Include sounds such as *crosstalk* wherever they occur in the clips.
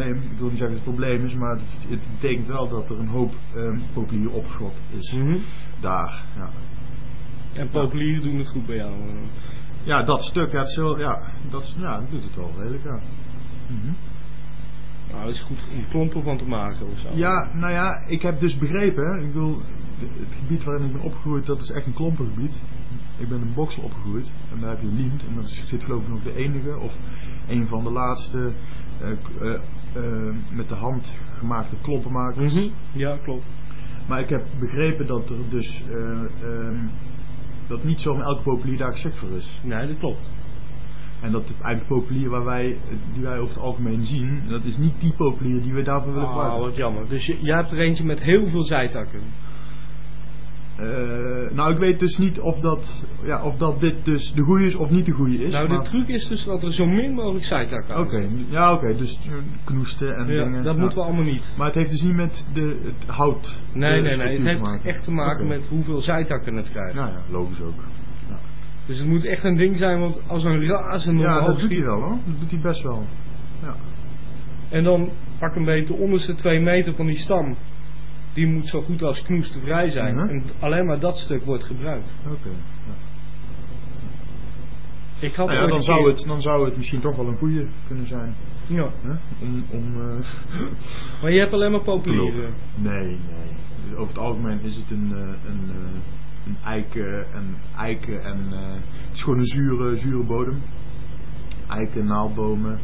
probleem. Ik wil niet zeggen dat het probleem is, maar het, het betekent wel dat er een hoop ehm populier is. Mhm. Daar, ja. En populieren doen het goed bij jou. eh. Ja, dat stuk, is wel- ja, dat, ja, dat doet het wel redelijk, ja. Mhm. Nou, dat is goed om klompen van te maken of zo. Ja, nou ja, ik heb dus begrepen, hè, ik bedoel, het gebied waarin ik ben opgegroeid, dat is echt een klompengebied. Ik ben in Boksel opgegroeid en daar heb je Liemt en dat is, zit geloof ik nog de enige of een van de laatste eh, eh, eh, met de hand gemaakte klompenmakers. Mhm. Ja, klopt. Maar ik heb begrepen dat er dus eh, ehm, dat niet zomaar elke populier daar geschikt voor is. Nee, dat klopt. En dat het eigenlijk populier waar wij, die wij over het algemeen zien, dat is niet die populier die we daarvoor willen Ah, gebruiken. wat jammer. Dus je, jij hebt er eentje met heel veel zijtakken. Eh, nou, ik weet dus niet of dat, ja, of dat dit dus de goede is of niet de goede is. nou, maar- de truc is dus dat er zo min mogelijk zijtakken Oké, ja oké, dus eh, knoesten en Ja, dingen. dat ja. moeten we allemaal niet. Maar het heeft dus niet met de, het hout. Nee, nee, nee. Het heeft echt te maken met hoeveel zijtakken het krijgt. Nou ja, logisch ook. Dus het moet echt een ding zijn, want als een razende Ja, dat doet hij wel hoor. Dat doet hij best wel. Ja. En dan pak een beetje de onderste twee meter van die stam. Die moet zo goed als knoestenvrij zijn. Mhm. En alleen maar dat stuk wordt gebruikt. Oké. ja. Ik had Nou ja, dan, zou het, dan zou het misschien toch wel een goede kunnen zijn. Ja. Om, om, eh, *laughs* Maar je hebt alleen maar populieren. Nee, nee. Dus over het algemeen is het een, eh, een, eh, een eiken en eiken en het is gewoon een zure, zure bodem. Eiken, naaldbomen.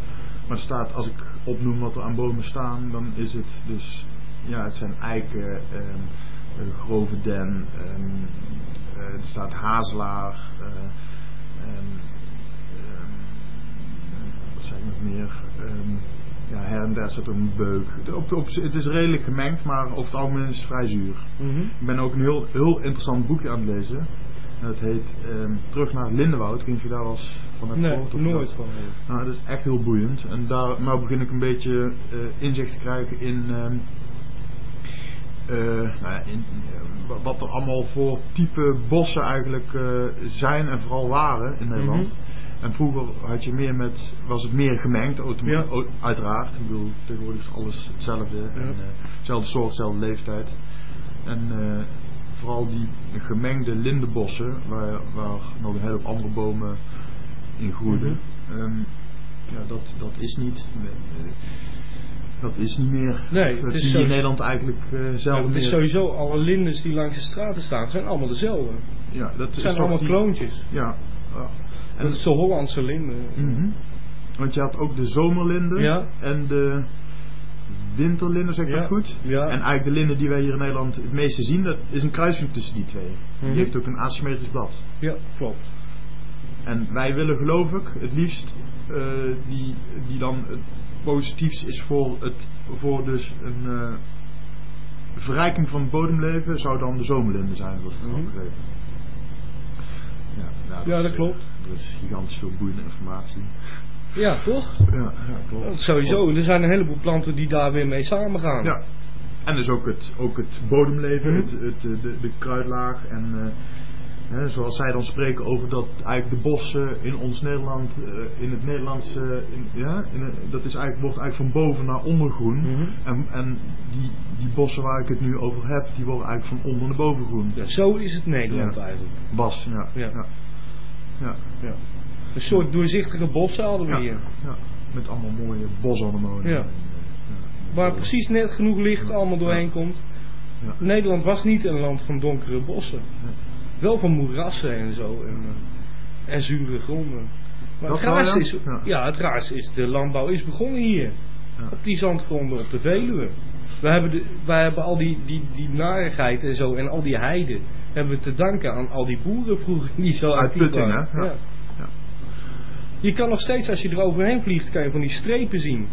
Maar staat, als ik opnoem wat er aan bomen staan, dan is het dus, ja, het zijn eiken, eh, grove den, ehm, eh, er staat hazelaar, eh, ehm, wat ik nog meer? Ja, her en der zit er een beuk. Het- Op, op, het is redelijk gemengd, maar over het algemeen is het vrij zuur. Mhm. Ik ben ook een heel, heel interessant boekje aan het lezen. En dat heet Terug naar het Lindenwoud. Ik weet niet of je daar eens van hebt Nee, gehoord. nooit dat- van. Nou, dat is echt heel boeiend. En daar nou begin ik een beetje eh, inzicht te krijgen in, eh, nou ja, in eh, wa- wat er allemaal voor type bossen eigenlijk eh, zijn en vooral waren in Nederland. Mhm. En vroeger had je meer met, was het meer gemengd, Ja. uiteraard. Ik bedoel, tegenwoordig is alles hetzelfde. En, eh, dezelfde soort, dezelfde leeftijd. En vooral die gemengde lindenbossen, waar, waar nog een hele hoop andere bomen in groeiden. Ehm, ja, dat, dat is niet. Dat is niet meer. Nee, dat zie je in Nederland eigenlijk Ja, zelf het is meer. sowieso alle lindes die langs de straten staan, zijn allemaal dezelfde. ja, dat is zijn allemaal die- kloontjes. Ja. ja. En, Dat is de Hollandse linden. Mhm. Want je had ook de zomerlinden Ja. en de winterlinden, zeg ik Ja. dat goed? Ja. En eigenlijk de linden die wij hier in Nederland het meeste zien, dat is een kruising tussen die twee. Mhm. Die heeft ook een asymmetrisch blad. Ja, klopt. En wij willen geloof ik het liefst eh, die, die dan positiefs is voor, het, voor dus een eh, verrijking van het bodemleven, zou dan de zomerlinde zijn, zoals ik Mhm. begrepen. Ja, nou, Ja, dat eh, klopt. Er is gigantisch veel boeiende informatie. Ja, toch? Ja, ja klopt. Sowieso, er zijn een heleboel planten die daar weer mee samengaan. Ja. En dus ook het, ook het bodemleven, Mhm. het, het, de, de kruidlaag. En eh, zoals zij dan spreken over dat eigenlijk de bossen in ons Nederland, eh, in het Nederlands, in, ja, in, dat is eigenlijk, wordt eigenlijk van boven naar onder groen. Mhm. En, en die, die bossen waar ik het nu over heb, die worden eigenlijk van onder naar boven groen. Ja, zo is het Nederland Ja. eigenlijk. Bas, ja. Ja. ja. ja. Ja. Een soort doorzichtige bossen hadden we Ja, hier. ja. Met allemaal mooie bosanemonen. Ja. Waar precies net genoeg licht allemaal doorheen komt. Ja. Nederland was niet een land van donkere bossen. Wel van moerassen en zo. En, eh, en zure gronden. Maar Dat het raarste is, Ja. ja, het raarste is, de landbouw is begonnen hier. Ja. Op die zandgronden op de Veluwe. Wij hebben, de, wij hebben al die, die, die narigheid en zo en al die heiden hebben we te danken aan al die boeren vroeger die zo actief waren. hè? Ja. Ja. Je kan nog steeds, als je er overheen vliegt, kan je van die strepen zien.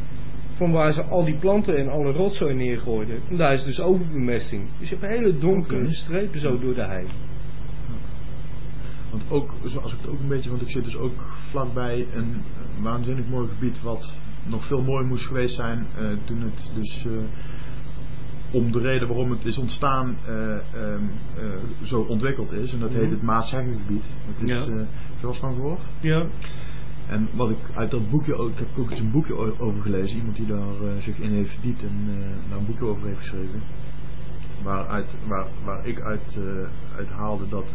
Van waar ze al die planten en alle rotzooi neergooiden. En daar is dus overbemesting. Dus je hebt hele donkere strepen zo door de hei. Want ook, zoals ik het ook een beetje, want ik zit dus ook vlakbij een waanzinnig mooi gebied wat nog veel mooier moest geweest zijn eh, toen het dus eh, om de reden waarom het is ontstaan eh, ehm, eh, zo ontwikkeld is. En dat heet Mhm. het Maasheggengebied. Dat is, Ja. eens van gehoord? Ja. En wat ik uit dat boekje, ook- ik heb ook eens een boekje over gelezen, iemand die daar zich in heeft verdiept en daar een boekje over heeft geschreven. Waaruit, waar, waar ik uit, uit haalde dat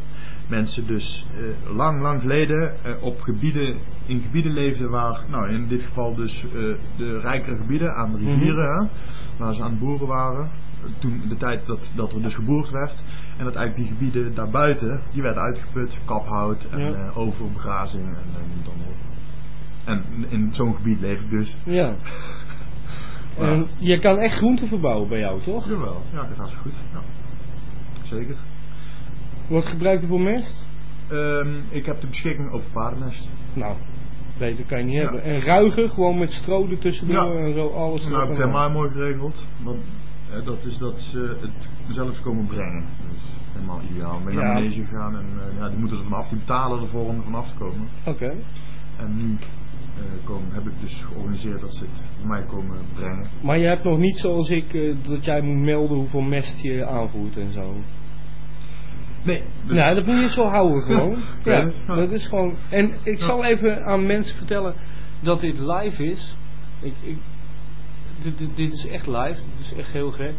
mensen dus eh, lang, lang geleden eh, op gebieden, in gebieden leefden waar, nou in dit geval dus eh, de rijkere gebieden aan de rivieren, hè, waar ze aan het boeren waren. Toen de tijd dat, dat er dus geboerd werd. En dat eigenlijk die gebieden daarbuiten, die werden uitgeput, kaphout en Ja. overbegrazing en op. En in zo'n gebied leef ik dus. *laughs* Ja. En je kan echt groenten verbouwen bij jou, toch? Jawel, ja, dat is goed. Ja. Zeker. Wat gebruik je voor mest? Ehm, ik heb de beschikking over paardenmest. Nou, beter kan je niet Ja. hebben. En ruigen, gewoon met stro ertussendoor Ja. en zo, alles. Nou, heb ik helemaal mooi geregeld. Want eh, dat is dat ze het zelfs komen brengen. Dus helemaal ideaal. Ben Ja. naar Manege gegaan en eh, ja, die moeten er vanaf. Die betalen ervoor om er vanaf te komen. Oké. En nu eh, komen, heb ik dus georganiseerd dat ze het voor mij komen brengen. Maar je hebt nog niet zoals ik, eh, dat jij moet melden hoeveel mest je aanvoert en zo. Nee. Dus, Nou, dat moet je zo houden gewoon. *laughs* Ja, dat is gewoon. En ik Ja. zal even aan mensen vertellen dat dit live is. Ik, ik, dit, dit, dit is echt live, dit is echt heel gek.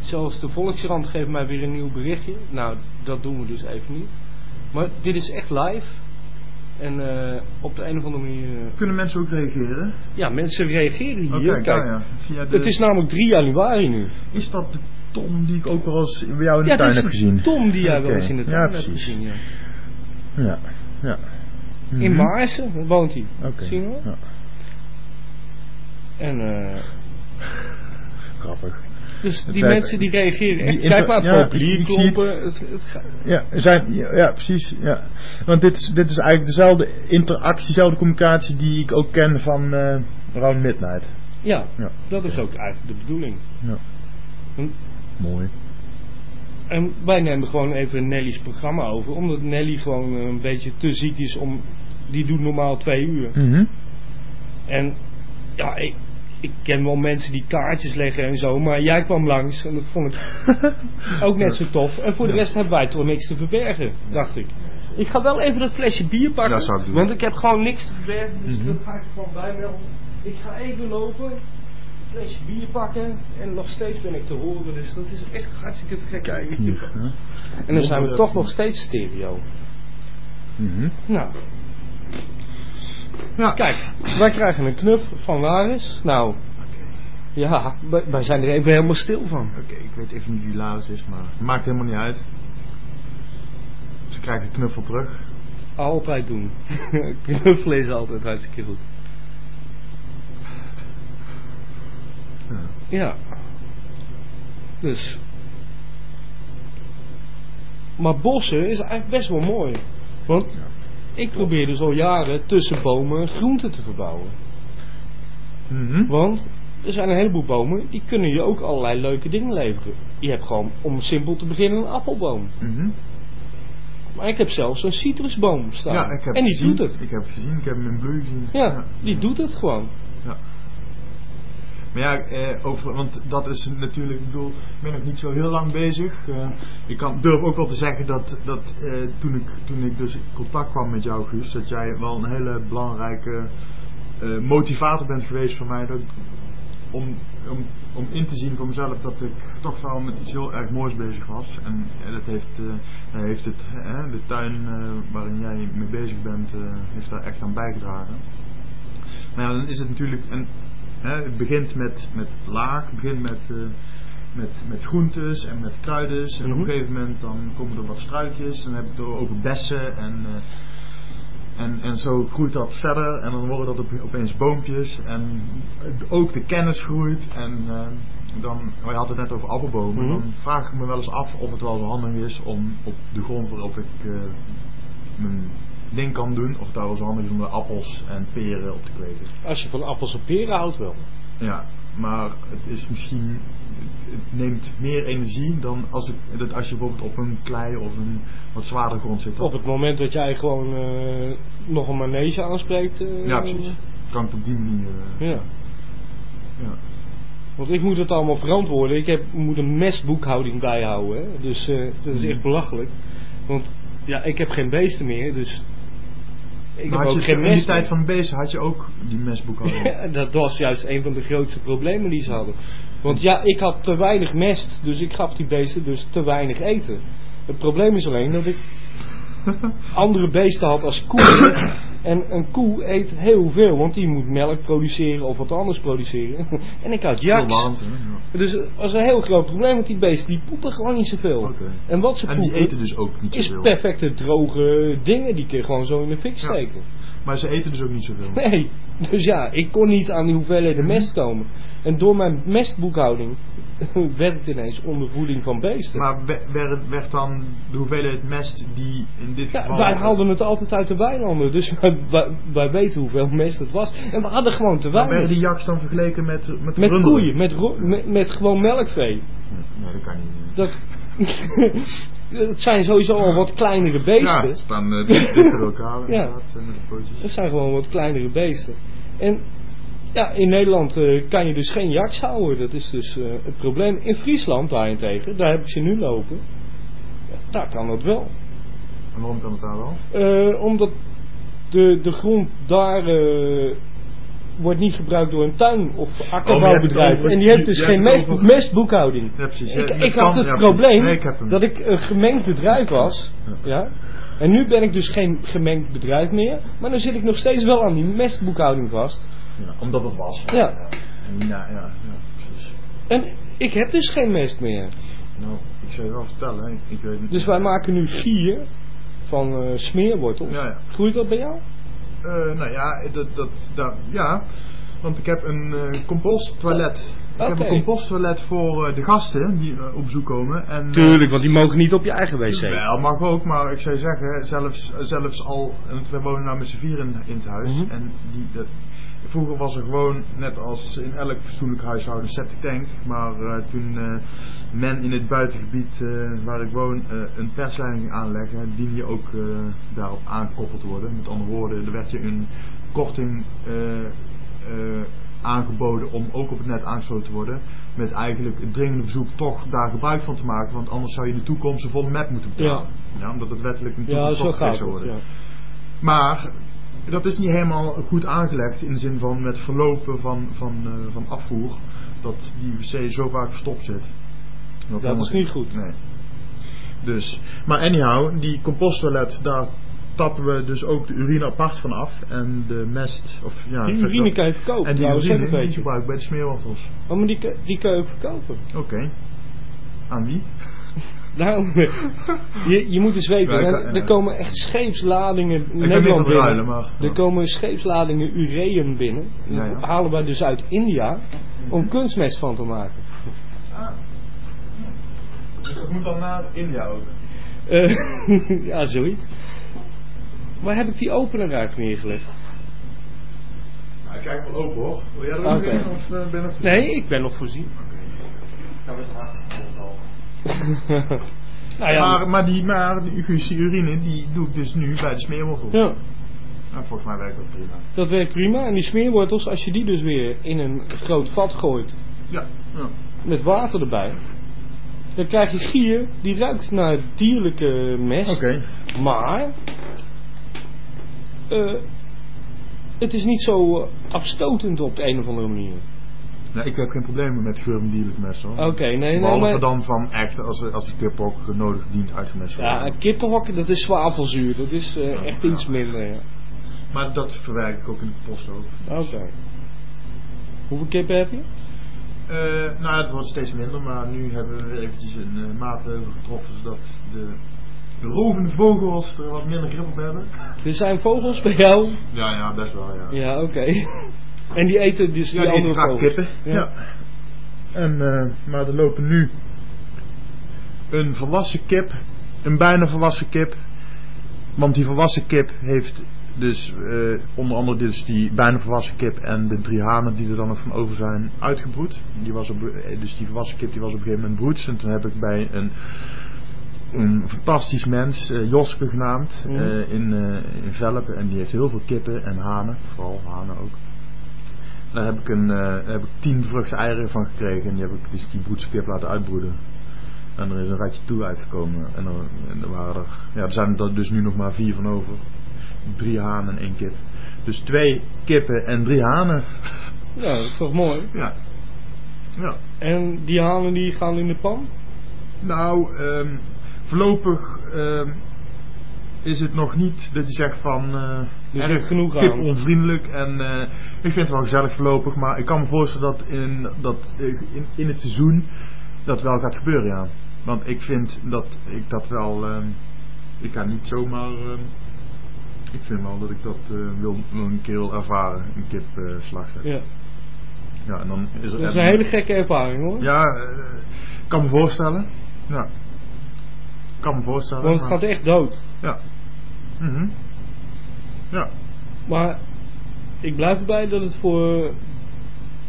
Zelfs de Volkskrant geeft mij weer een nieuw berichtje. Nou, dat doen we dus even niet. Maar dit is echt live. En eh, op de een of andere manier. eh, Kunnen mensen ook reageren? ja, mensen reageren hier. Oké, Kijk, ja, ja. Via de, Het is namelijk 3 januari nu. is dat de Tom die ik ook wel eens bij jou in de Ja, tuin dat heb is gezien? Tom die jij wel eens in de Ja, tuin hebt precies. gezien. Ja. Ja, ja. In Mhm. Maarsen woont hij. Oké. Zie je wel? Ja. En eh, Grappig. dus die mensen die reageren echt. inter- ja, populier ik- ik zie het. kloppen. Het, het gaat- Ja, zijn, ja, ja, precies. Ja. Want dit is, dit is eigenlijk dezelfde interactie, dezelfde communicatie die ik ook ken van eh Round Midnight. ja, Ja. dat is ook eigenlijk de bedoeling. Ja. Mooi. En wij nemen gewoon even Nelly's programma over. Omdat Nelly gewoon een beetje te ziek is om... Die doet normaal twee uur. Mhm. En ja, ik, ik ken wel mensen die kaartjes leggen en zo. Maar jij kwam langs en dat vond ik *laughs* ook net zo tof. En voor de rest hebben wij toch niks te verbergen, dacht ik. Ik ga wel even dat flesje bier pakken. Ja. Want ik heb gewoon niks te verbergen. Dus Mhm. dat ga ik gewoon bij melden. Ik ga even lopen. Flesje bier pakken. En nog steeds ben ik te horen. Dus dat is echt hartstikke te gek. Hè. En dan zijn we toch nog steeds stereo. Mhm. Nou, Ja. kijk. Wij krijgen een knuff van Laris. Nou, ja, wij, wij zijn er even helemaal stil van. Oké, ik weet even niet wie Laus is, maar het maakt helemaal niet uit. Ze krijgen een knuffel terug. Altijd doen. *laughs* Knuffelen is altijd hartstikke goed. Ja. Dus. Maar bossen is eigenlijk best wel mooi. Want ik probeer dus al jaren tussen bomen groenten te verbouwen. Mhm. Want er zijn een heleboel bomen die kunnen je ook allerlei leuke dingen leveren. Je hebt gewoon, om simpel te beginnen, een appelboom. Mhm. Maar ik heb zelfs een citrusboom staan. Ja, ik heb en die gezien. doet het. Ik heb het gezien, ik heb hem in bloei gezien. Ja, die doet het gewoon. Maar ja, eh, over, want dat is natuurlijk, ik bedoel, ik ben nog niet zo heel lang bezig. Eh, ik kan, durf ook wel te zeggen dat, dat eh, toen, ik, toen ik dus in contact kwam met jou, Guus, dat jij wel een hele belangrijke eh, motivator bent geweest voor mij. Dat, om, om, om in te zien voor mezelf dat ik toch wel met iets heel erg moois bezig was. En eh, dat heeft, daar heeft het, de tuin waarin jij mee bezig bent, heeft daar echt aan bijgedragen. Maar ja, dan is het natuurlijk, en, het begint met, met laag, het begint met, eh, met, met groentes en met kruidens. En op Mhm. een gegeven moment dan komen er wat struikjes, dan heb ik het over bessen en... eh, en, en zo groeit dat verder en dan worden dat op- opeens boompjes en ook de kennis groeit en eh, dan, je had het net over appelbomen, Mhm. dan vraag ik me wel eens af of het wel zo handig is om op de grond waarop ik mijn ding kan doen, of het daar wel zo handig is om de appels en peren op te kweken. Als je van appels en peren houdt wel. Ja, maar het is misschien, het neemt meer energie dan als, ik, dat als je bijvoorbeeld op een klei of een wat zwaardere grond zit. Op het moment dat jij gewoon eh, nog een manege aanspreekt. eh, Ja, precies. Kan het op die manier. eh, Ja. ja. Want ik moet het allemaal verantwoorden. Ik heb, moet een mestboekhouding bijhouden. Hè? Dus eh, dat is echt Mhm. belachelijk. Want ja, ik heb geen beesten meer. Dus Ik Maar heb had ook je, geen in die tijd van beesten had je ook die mesboekhouding. *laughs* Ja, dat was juist een van de grootste problemen die ze hadden. Want ja, ik had te weinig mest, dus ik gaf die beesten dus te weinig eten. Het probleem is alleen dat ik *laughs* andere beesten had als koeien. *clears throat* En een koe eet heel veel, want die moet melk produceren of wat anders produceren. *laughs* En ik had jaks. Ja. Dus het was een heel groot probleem, want die beesten die poepen gewoon niet zoveel. En wat ze En die poepen eten dus ook niet is perfecte droge dingen, die kun je gewoon zo in de fik Ja. steken. Maar ze eten dus ook niet zoveel. Nee, dus ja, ik kon niet aan die hoeveelheden Mhm. mest komen. En door mijn mestboekhouding *laughs* werd het ineens ondervoeding van beesten. Maar we- werd, werd dan de hoeveelheid mest die in dit ja, geval... wij haalden het altijd uit de weilanden, dus *laughs* wij, wij, wij weten hoeveel mest het was. En we hadden gewoon te Maar werden weinig. die jaks dan vergeleken met, met, Met koeien, met, met, met gewoon melkvee. Nee, dat kan niet. Dat, *laughs* het zijn sowieso al wat kleinere Ja, beesten. het staan uh, elkaar Ja. inderdaad. Dat zijn gewoon wat kleinere beesten. En ja, in Nederland eh, kan je dus geen jaks houden. Dat is dus eh, het probleem. In Friesland daarentegen, daar heb ik ze nu lopen. Ja, daar kan dat wel. En waarom kan het daar wel? Eh, omdat de, de grond daar wordt niet gebruikt door een tuin- of Oh, akkerbouwbedrijf. en die heeft dus geen mestboekhouding. Ja, precies. Ik, had het probleem Nee, ik dat ik een gemengd bedrijf was. Ja. En nu ben ik dus geen gemengd bedrijf meer. Maar dan zit ik nog steeds wel aan die mestboekhouding vast. Ja, omdat het was. Ja. En niet na- ja, ja, precies. En ik heb dus geen mest meer. Nou, ik zou je wel vertellen, ik, ik weet niet. Dus wij maken nu gier van eh, smeerwortels. Ja, ja. Groeit dat bij jou? Eh, nou ja, dat, dat, dat, ja, want ik heb een eh composttoilet. Ik heb een composttoilet voor de gasten die op bezoek komen. En, eh, want die mogen niet op je eigen wc. Wel, mag ook, maar ik zou zeggen, zelfs, zelfs al, want we wonen nou met z'n vier in, in het huis. Mhm. En die, dat, vroeger was er gewoon, net als in elk fatsoenlijk huishouden, een septic tank. Maar eh, toen eh, men in het buitengebied eh, waar ik woon een persleiding ging aanleggen, dien je ook daarop aangekoppeld worden. Met andere woorden, er werd je een korting aangeboden om ook op het net aangesloten te worden. Met eigenlijk het dringende verzoek toch daar gebruik van te maken, want anders zou je in de toekomst een volle map moeten betalen. Ja. omdat het wettelijk een Ja, toekomst zo gaat zou het. worden. Ja. Maar dat is niet helemaal goed aangelegd in de zin van met verlopen van, van, eh, van afvoer, dat die wc zo vaak verstopt zit. Dat helemaal- is niet goed. Nee. Dus, maar anyhow, die composttoilet, daar tappen we dus ook de urine apart van af en de mest, of ja, Die urine dat- kan je verkopen. en die urine die beetje. gebruik ik bij de smeerwortels. Oh, maar die, kan- die kan je verkopen. Oké. Aan wie? Nou, je, je moet eens weten, Ja, kan- er komen echt scheepsladingen Nederland ruilen, binnen. maar... Er komen scheepsladingen ureum binnen. Dat halen wij dus uit India om kunstmest van te maken. Ah. Dus dat moet dan naar India ook. Eh, *laughs* ja, zoiets. Waar heb ik die opener uit neergelegd? Nou, kijk wel open hoor. Wil jij er ook in, of eh, ben nog- Nee, ik ben nog voorzien. Oké. *laughs* nou ja, Maar, maar, die, maar die urine, die doe ik dus nu bij de smeerwortel. ja, Nou, volgens mij werkt dat prima. dat werkt prima. En die smeerwortels, als je die dus weer in een groot vat gooit Ja. ja. met water erbij, dan krijg je schier die ruikt naar dierlijke mest. Oké. Maar eh, het is niet zo eh, afstotend op de een of andere manier. Nou, ik heb geen problemen met geur van dierlijk mest hoor. Oké, nee, nee, Behalve maar- dan van echt als, als de kip ook nodig dient uitgemest Ja, een kippenhok, dat is zwavelzuur. Dat is eh, Ja, echt ja. iets minder. ja. Maar dat verwerk ik ook in de post ook. Oké. Hoeveel kippen heb je? Eh, nou, het wordt steeds minder, maar nu hebben we weer eventjes een uh, maatregel getroffen zodat de rovende vogels er wat minder grip op hebben. Er zijn vogels bij jou? Ja, ja, best wel, ja. Ja, oké. *laughs* En die eten dus die Ja, die eten andere vogels? kippen. Ja. Ja. En, eh, maar er lopen nu een volwassen kip, een bijna volwassen kip. Want die volwassen kip heeft dus eh, onder andere dus die bijna volwassen kip en de drie hanen die er dan nog van over zijn uitgebroed. Die was op, eh, dus die volwassen kip die was op een gegeven moment broeds. En toen heb ik bij een, een fantastisch mens, Joske genaamd, Mhm. eh, in, eh in Velpen. En die heeft heel veel kippen en hanen, vooral hanen ook. Daar heb ik, een, daar heb ik tien vruchten eieren van gekregen. En die heb ik dus die broedskip laten uitbroeden. En er is een ratje toe uitgekomen. En er, en er waren er, ja, er zijn er dus nu nog maar vier van over. drie hanen en één kip. Dus twee kippen en drie hanen. Ja, dat is toch mooi? Ja. Ja. En die hanen die gaan in de pan? Nou, ehm, voorlopig ehm, is het nog niet dat je zegt van eh erg is genoeg kip onvriendelijk. En eh, ik vind het wel gezellig voorlopig, maar ik kan me voorstellen dat in, dat eh, in, in het seizoen dat wel gaat gebeuren, ja. Want ik vind dat ik dat wel, ik ga niet zomaar, ik vind wel dat ik dat wil, wil een keer wil ervaren, een kip slachten. Ja. Ja, en dan is er Dat is een hele gekke ervaring hoor. Ja, ik kan me voorstellen. Ja. Ik kan me voorstellen. Want het maar- gaat echt dood. Ja. Mhm. Ja. Maar ik blijf erbij dat het voor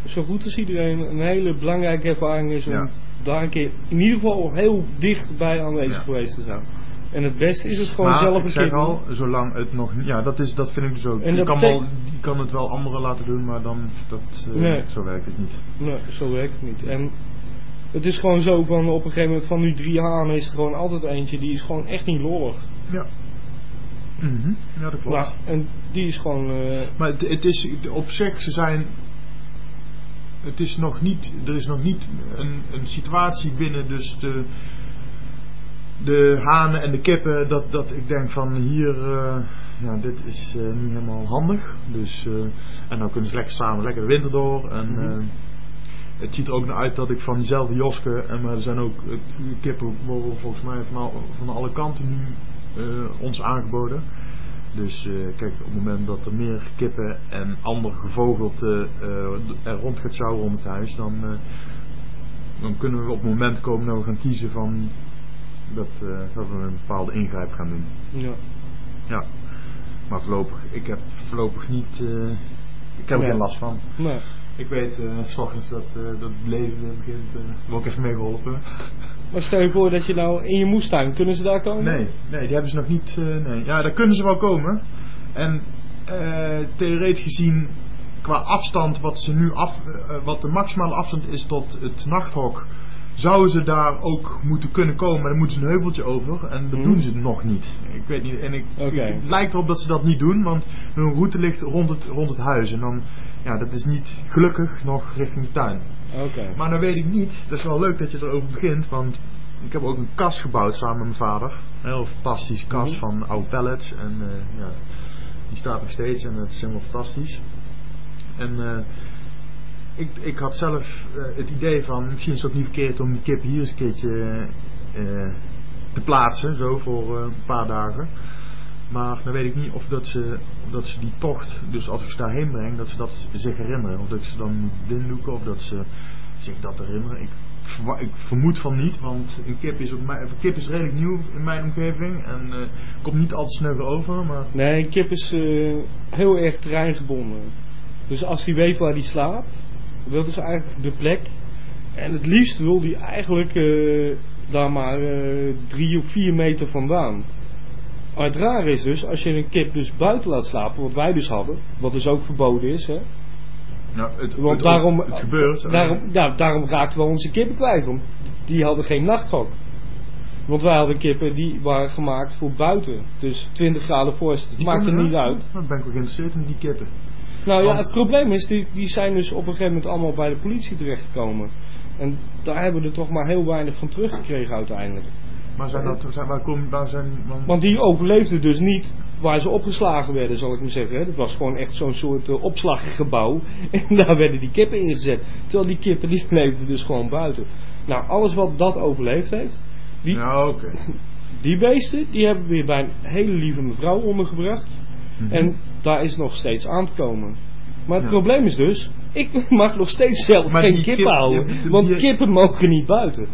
zo goed als iedereen een hele belangrijke ervaring is om Ja. daar een keer in ieder geval heel dichtbij aanwezig Ja. geweest te zijn. En het beste is het gewoon maar zelf ik een zeg keer doen. al, zolang het nog niet... Ja, dat, is, dat vind ik dus ook. En Je kan, wel, je kan het wel anderen laten doen, maar dan... Dat, eh, Nee. Zo werkt het niet. Nee, zo werkt het niet. En het is gewoon zo van op een gegeven moment van die drie hanen is er gewoon altijd eentje die is gewoon echt niet lollig. Ja. Mhm. Ja, dat klopt. Nou, en die is gewoon... eh, Maar het, het is op zich, ze zijn. Het is nog niet, er is nog niet een, een situatie binnen dus de, de hanen en de kippen dat, dat ik denk van hier, eh, ja, dit is eh, niet helemaal handig. Dus, en dan kunnen ze lekker samen lekker de winter door. En Mhm. Het ziet er ook naar uit dat ik van diezelfde Joske, en maar er zijn ook het, kippen worden volgens mij van, al- van alle kanten nu eh, ons aangeboden. Dus eh, kijk, op het moment dat er meer kippen en ander gevogelte eh, er rond gaat sjouwen rond het huis, dan, eh, dan kunnen we op het moment komen dat we gaan kiezen van dat, eh, dat we een bepaalde ingrijp gaan doen. ja. Ja. Maar voorlopig, ik heb voorlopig niet, eh, ik heb er Nee. geen last van. Nee. Ik weet eh, s ochtends dat, eh, dat het leven begint, uh, word ik even meegeholpen. Maar stel je voor dat je nou in je moestuin, kunnen ze daar komen? Nee, nee, die hebben ze nog niet. eh, nee. Ja, daar kunnen ze wel komen. En eh, theoretisch gezien, qua afstand, wat ze nu af, eh, wat de maximale afstand is tot het nachthok, zouden ze daar ook moeten kunnen komen. Maar dan moeten ze een heuveltje over en dat Mhm. doen ze nog niet. Ik weet niet. En ik, het lijkt erop dat ze dat niet doen, want hun route ligt rond het, rond het huis. En dan, ja, dat is niet gelukkig nog richting de tuin. Oké. Maar dan weet ik niet, dat is wel leuk dat je erover begint, want ik heb ook een kast gebouwd samen met mijn vader. Een heel fantastische kast Mhm. van oude pallets en eh, ja, die staat nog steeds en het is helemaal fantastisch. En eh, ik, ik had zelf eh, het idee van, misschien is het ook niet verkeerd om die kip hier eens een keertje eh, te plaatsen, zo voor eh, een paar dagen. Maar dan weet ik niet of dat ze, dat ze die tocht, dus als ik ze daarheen breng, dat ze dat zich herinneren. Of dat ik ze dan moet blinddoeken of dat ze zich dat herinneren. Ik, ik vermoed van niet, want een kip is, op mij, een kip is redelijk nieuw in mijn omgeving. En komt niet altijd snugger over, maar Nee, een kip is heel erg terreingebonden. Dus als hij weet waar hij slaapt, dat is eigenlijk de plek. En het liefst wil hij eigenlijk eh, daar maar eh, drie of vier meter vandaan. Maar het rare is dus, als je een kip dus buiten laat slapen, wat wij dus hadden, wat dus ook verboden is, hè. nou, het, Want het, daarom, het gebeurt. Daarom, ja, daarom raakten we onze kippen kwijt, want die hadden geen nachthok. Want wij hadden kippen die waren gemaakt voor buiten. Dus 20 graden vorst, maakt er niet uit. Dan ben ik wel geïnteresseerd in die kippen. Nou ja, het probleem is, die, die zijn dus op een gegeven moment allemaal bij de politie terechtgekomen. En daar hebben we er toch maar heel weinig van teruggekregen uiteindelijk. Maar zijn dat, zijn, waar, komen, waar zijn... Want, Want die overleefden dus niet waar ze opgeslagen werden, zal ik maar zeggen. Dat was gewoon echt zo'n soort eh, opslaggebouw. *laughs* En daar werden die kippen ingezet. Terwijl die kippen die *laughs* leefden dus gewoon buiten. Nou, alles wat dat overleefd heeft, die, ja, oké. *laughs* die beesten, die hebben we weer bij een hele lieve mevrouw ondergebracht. Mhm. En daar is nog steeds aan te komen. Maar het Ja. probleem is dus, ik *laughs* mag nog steeds zelf Maar geen kippen kip- houden. die- want die- kippen mogen niet buiten.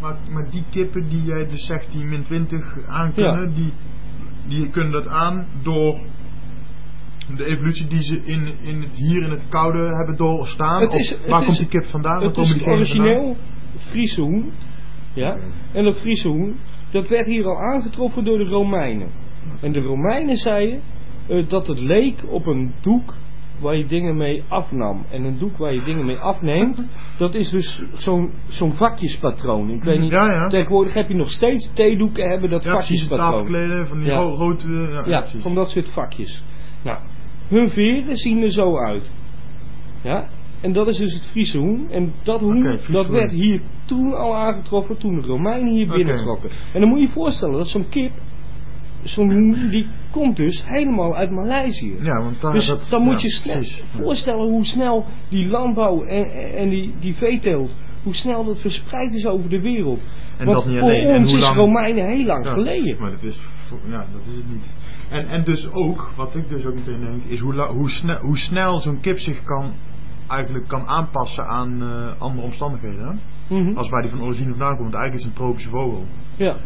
Maar, maar die kippen die jij dus zegt die min 20 aankunnen, die, die kunnen dat aan door de evolutie die ze in, in het, hier in het koude hebben doorstaan? Het is- het waar is- komt die kip vandaan? Het komen is origineel Friese hoen. Ja? En dat Friese hoen, dat werd hier al aangetroffen door de Romeinen. En de Romeinen zeiden dat het leek op een doek waar je dingen mee afnam en een doek waar je dingen mee afneemt, dat is dus zo'n zo'n vakjespatroon. Ik weet niet, Ja, ja. tegenwoordig heb je nog steeds theedoeken hebben dat Ja, vakjespatroon. tafelkleden van die Ja. ro- rood... eh, ja, Ja, van dat soort vakjes. Nou, hun veren zien er zo uit. Ja, en dat is dus het Friese hoen. En dat hoen, dat werd hier toen al aangetroffen, toen de Romeinen hier binnentrokken. En dan moet je je voorstellen dat zo'n kip, zo'n die komt dus helemaal uit Maleisië. Ja, want daar... Dus dat, dan moet je snel precies. Voorstellen hoe snel die landbouw en, en die, die veeteelt, hoe snel dat verspreid is over de wereld. En Want dat niet voor alleen. En ons hoe is lang- Romeinen heel lang Ja, geleden. Maar dat is, voor- ja, dat is het niet. En, en dus ook, wat ik dus ook meteen denk, is hoe, hoe, snel, hoe snel zo'n kip zich kan, eigenlijk kan aanpassen aan eh, andere omstandigheden. Hè? Mhm. Als waar die van origine vandaan komt. Want eigenlijk is het een tropische vogel. Ja,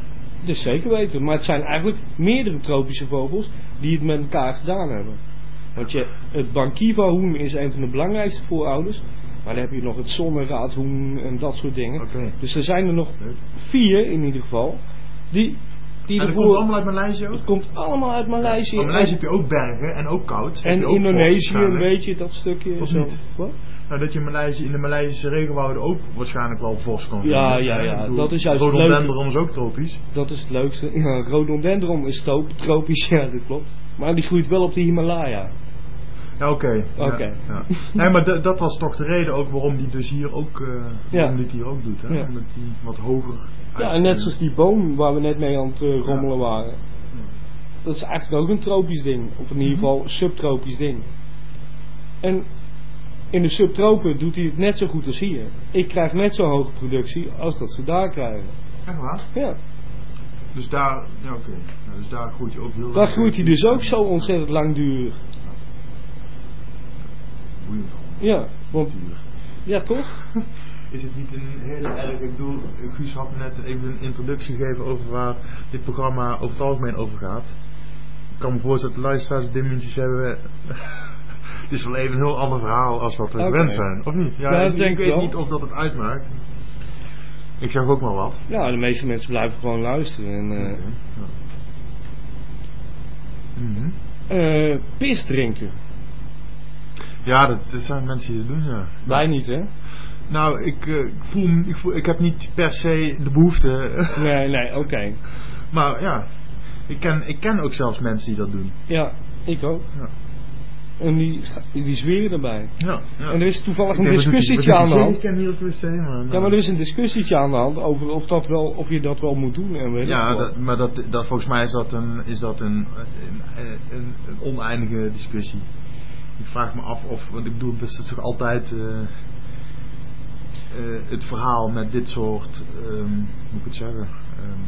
dus zeker weten. Maar het zijn eigenlijk meerdere tropische vogels die het met elkaar gedaan hebben. Want je, het Bankiva-hoen is een van de belangrijkste voorouders. Maar dan heb je nog het zonneraadhoen en dat soort dingen. Dus er zijn er nog vier in ieder geval. Die, die En dat komt allemaal uit Maleisië ook? Het komt allemaal uit Maleisië. Maar Maleisië heb je ook bergen en ook koud. En Indonesië een beetje, dat stukje. Of zo. niet? Wat? Nou, dat je in, Maleisië, in de Maleisische regenwouden ook waarschijnlijk wel vorst kan Ja, vinden. ja, ja, bedoel, dat is juist Rhododendron is ook tropisch. Dat is het leukste. Ja, rhododendron is top, tropisch, *laughs* ja dat klopt. Maar die groeit wel op de Himalaya. Ja, oké. Oké. Ja, Nee, maar dat was toch de reden ook waarom die dus hier ook, waarom die het hier ook doet. Hè? Ja. Omdat die wat hoger Ja, en net zoals die boom waar we net mee aan het eh, rommelen waren. Dat is eigenlijk ook een tropisch ding. Of in ieder geval subtropisch ding. En in de subtropen doet hij het net zo goed als hier. Ik krijg net zo hoge productie als dat ze daar krijgen. Echt waar? Ja. Dus daar, ja oké. Nou, dus daar groeit hij ook heel Daar groeit hij dus ook zo ontzettend langdurig. Boeiend. Ja, want, ja toch? *laughs* Is het niet een hele erg, ik bedoel, Guus had net even een introductie gegeven over waar dit programma over het algemeen over gaat. Ik kan me voorstellen dat de luisteraars iets hebben. Het is wel even een heel ander verhaal als wat we gewend zijn, of niet? Ja, ik, weet wel. niet of dat het uitmaakt. Ik zeg ook maar wat. Ja, de meeste mensen blijven gewoon luisteren. En, ja. Eh, pis drinken. Ja, dat, dat zijn mensen die dat doen, ja. Wij niet, hè? Nou, ik, eh, ik, voel, ik, voel, ik heb niet per se de behoefte. *laughs* Nee, nee, oké. maar ja, ik ken, ik ken ook zelfs mensen die dat doen. Ja, ik ook. Ja. En die, die zweren erbij. Ja, ja. En er is toevallig een discussietje aan de we hand. Ja, maar er is een discussietje aan de hand over of, dat wel, of je dat wel moet doen. En weet ik Ja, dat, maar dat, dat, volgens mij is dat, een, is dat een, een, een, een oneindige discussie. Ik vraag me af of, want ik bedoel, dat is toch altijd eh, eh, het verhaal met dit soort, ehm, hoe moet ik het zeggen? Ehm,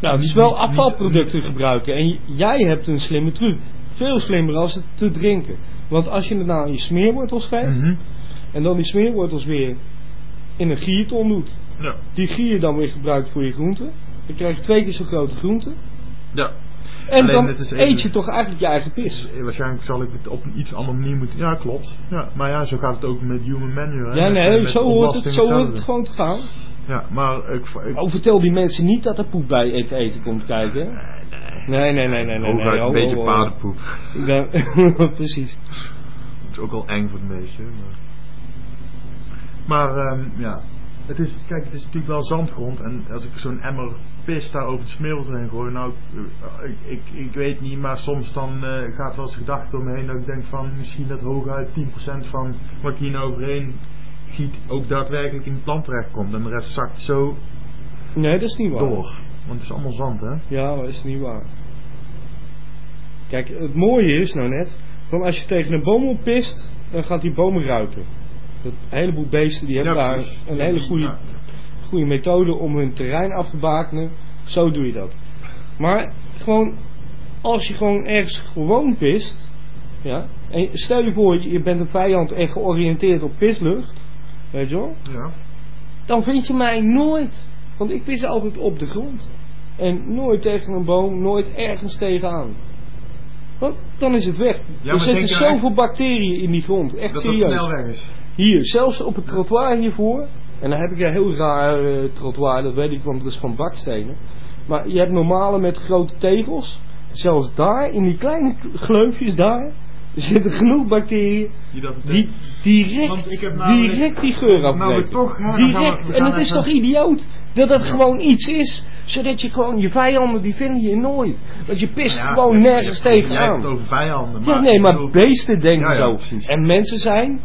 nou, het is wel niet- afvalproducten gebruiken. En jij hebt een slimme truc. Veel slimmer als het te drinken. Want als je het nou aan je smeerwortels geeft. mhm. En dan die smeerwortels weer in een gierton doet. Ja. Die gier dan weer gebruikt voor je groenten. Dan krijg je twee keer zo'n grote groenten. ja. En Alleen dan even- eet je toch eigenlijk je eigen pis. Eh, waarschijnlijk zal ik het op een iets andere manier moeten. Ja, klopt. Ja, maar ja, zo gaat het ook met human manure. hè. Ja, nee, met zo hoort het, zo hoort het gewoon te gaan. Ja, maar ik, ik Oh, vertel die mensen niet dat er poep bij het eten komt kijken. Nee, nee, nee, nee, nee. hooguit nee, een oh, beetje oh, oh. paardenpoep. *laughs* Ja, *laughs* precies. Het is ook wel eng voor een beestje. Maar, maar ehm, ja, het is, kijk, het is natuurlijk wel zandgrond. En als ik zo'n emmer pis daar over het smeerwort heen gooi, nou, eh, ik, ik, ik weet niet, maar soms dan eh, gaat wel eens gedachte heen dat ik denk van misschien dat hooguit 10% van wat ik hier nou overheen giet ook daadwerkelijk in het plant terechtkomt. En de rest zakt zo Nee, dat is niet waar. door. Want het is allemaal zand, hè? Ja, maar dat is niet waar. Kijk, het mooie is nou net, van als je tegen een boom oppist, dan gaat die boom ruiken. Dat, een heleboel beesten die hebben daar een hele goede, goede methode om hun terrein af te bakenen. Zo doe je dat. Maar gewoon, als je gewoon ergens gewoon pist, ja, en stel je voor, je bent een vijand en georiënteerd op pislucht, weet je wel, Ja. dan vind je mij nooit. Want ik pis altijd op de grond. En nooit tegen een boom, nooit ergens tegenaan. Want dan is het weg. Ja, er zitten nou zoveel bacteriën in die grond. Echt Dat dat serieus. snel weg is. Hier, zelfs op het trottoir hiervoor. En dan heb ik een heel raar eh, trottoir, dat weet ik, want het is van bakstenen. Maar je hebt normale met grote tegels. Zelfs daar, in die kleine gleufjes daar, *laughs* zitten genoeg bacteriën Die direct, Want ik heb namelijk- direct die geur Nou, we afbreken. toch, gaan we- direct. en het is toch idioot dat dat Ja. gewoon iets is. Zodat je gewoon, je vijanden die vinden je nooit. Want je pist Ja, gewoon je- nergens je- Jij hebt tegenaan. het over vijanden. Ja, nee, maar bedoel- beesten denken Ja, zo. precies. En mensen zijn?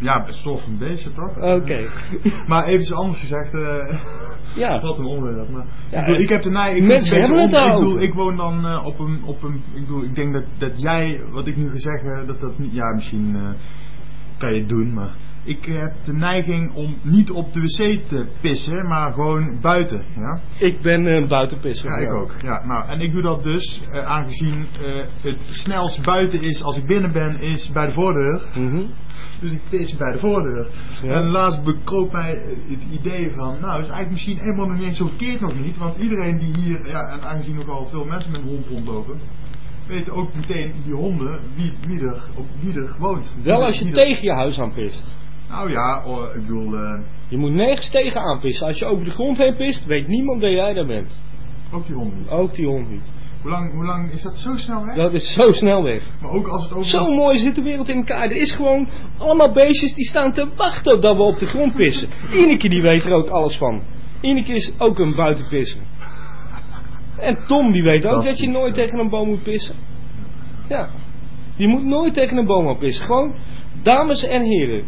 Ja, stof en beesten toch? Oké. *laughs* Maar even anders gezegd, eh *laughs* Ja. wat een onderwerp. Maar, Ja, ik, bedoel, ik heb de nee, ik mensen vind hebben een het on- ik, bedoel, ik woon dan eh, op een, op een, ik bedoel, ik denk dat, dat jij, wat ik nu ga zeggen, dat dat niet, ja misschien eh, kan je het doen, maar ik heb de neiging om niet op de wc te pissen, maar gewoon buiten, ja. Ik ben een buitenpisser. Ja, ik ook. Ja, nou, en ik doe dat dus, eh, aangezien eh, het snelst buiten is als ik binnen ben, is bij de voordeur. Mhm. Dus ik pis bij de voordeur. Ja. En laatst bekroop mij het idee van, nou, is eigenlijk misschien helemaal nog niet eens zo verkeerd nog niet. Want iedereen die hier, ja, en aangezien nogal veel mensen met een hond rondlopen, weten ook meteen die honden wie, wie, er, op, wie er woont. Wel als je tegen je huis aan pist. Nou ja, oh, ik bedoel, eh, Je moet nergens tegen aanpissen. Als je over de grond heen pist, weet niemand dat jij daar bent. ook die honden niet. Ook die hond niet. Hoe lang, hoe lang is dat zo snel weg? Dat is zo snel weg. Maar ook als het over... Zo mooi zit de wereld in elkaar. Er is gewoon allemaal beestjes die staan te wachten dat we op de grond pissen. Ineke die weet er ook alles van. Ineke is ook een buitenpisser. En Tom die weet ook dat je nooit ja. tegen een boom moet pissen. Ja. Je moet nooit tegen een boom aan pissen. Gewoon, dames en heren.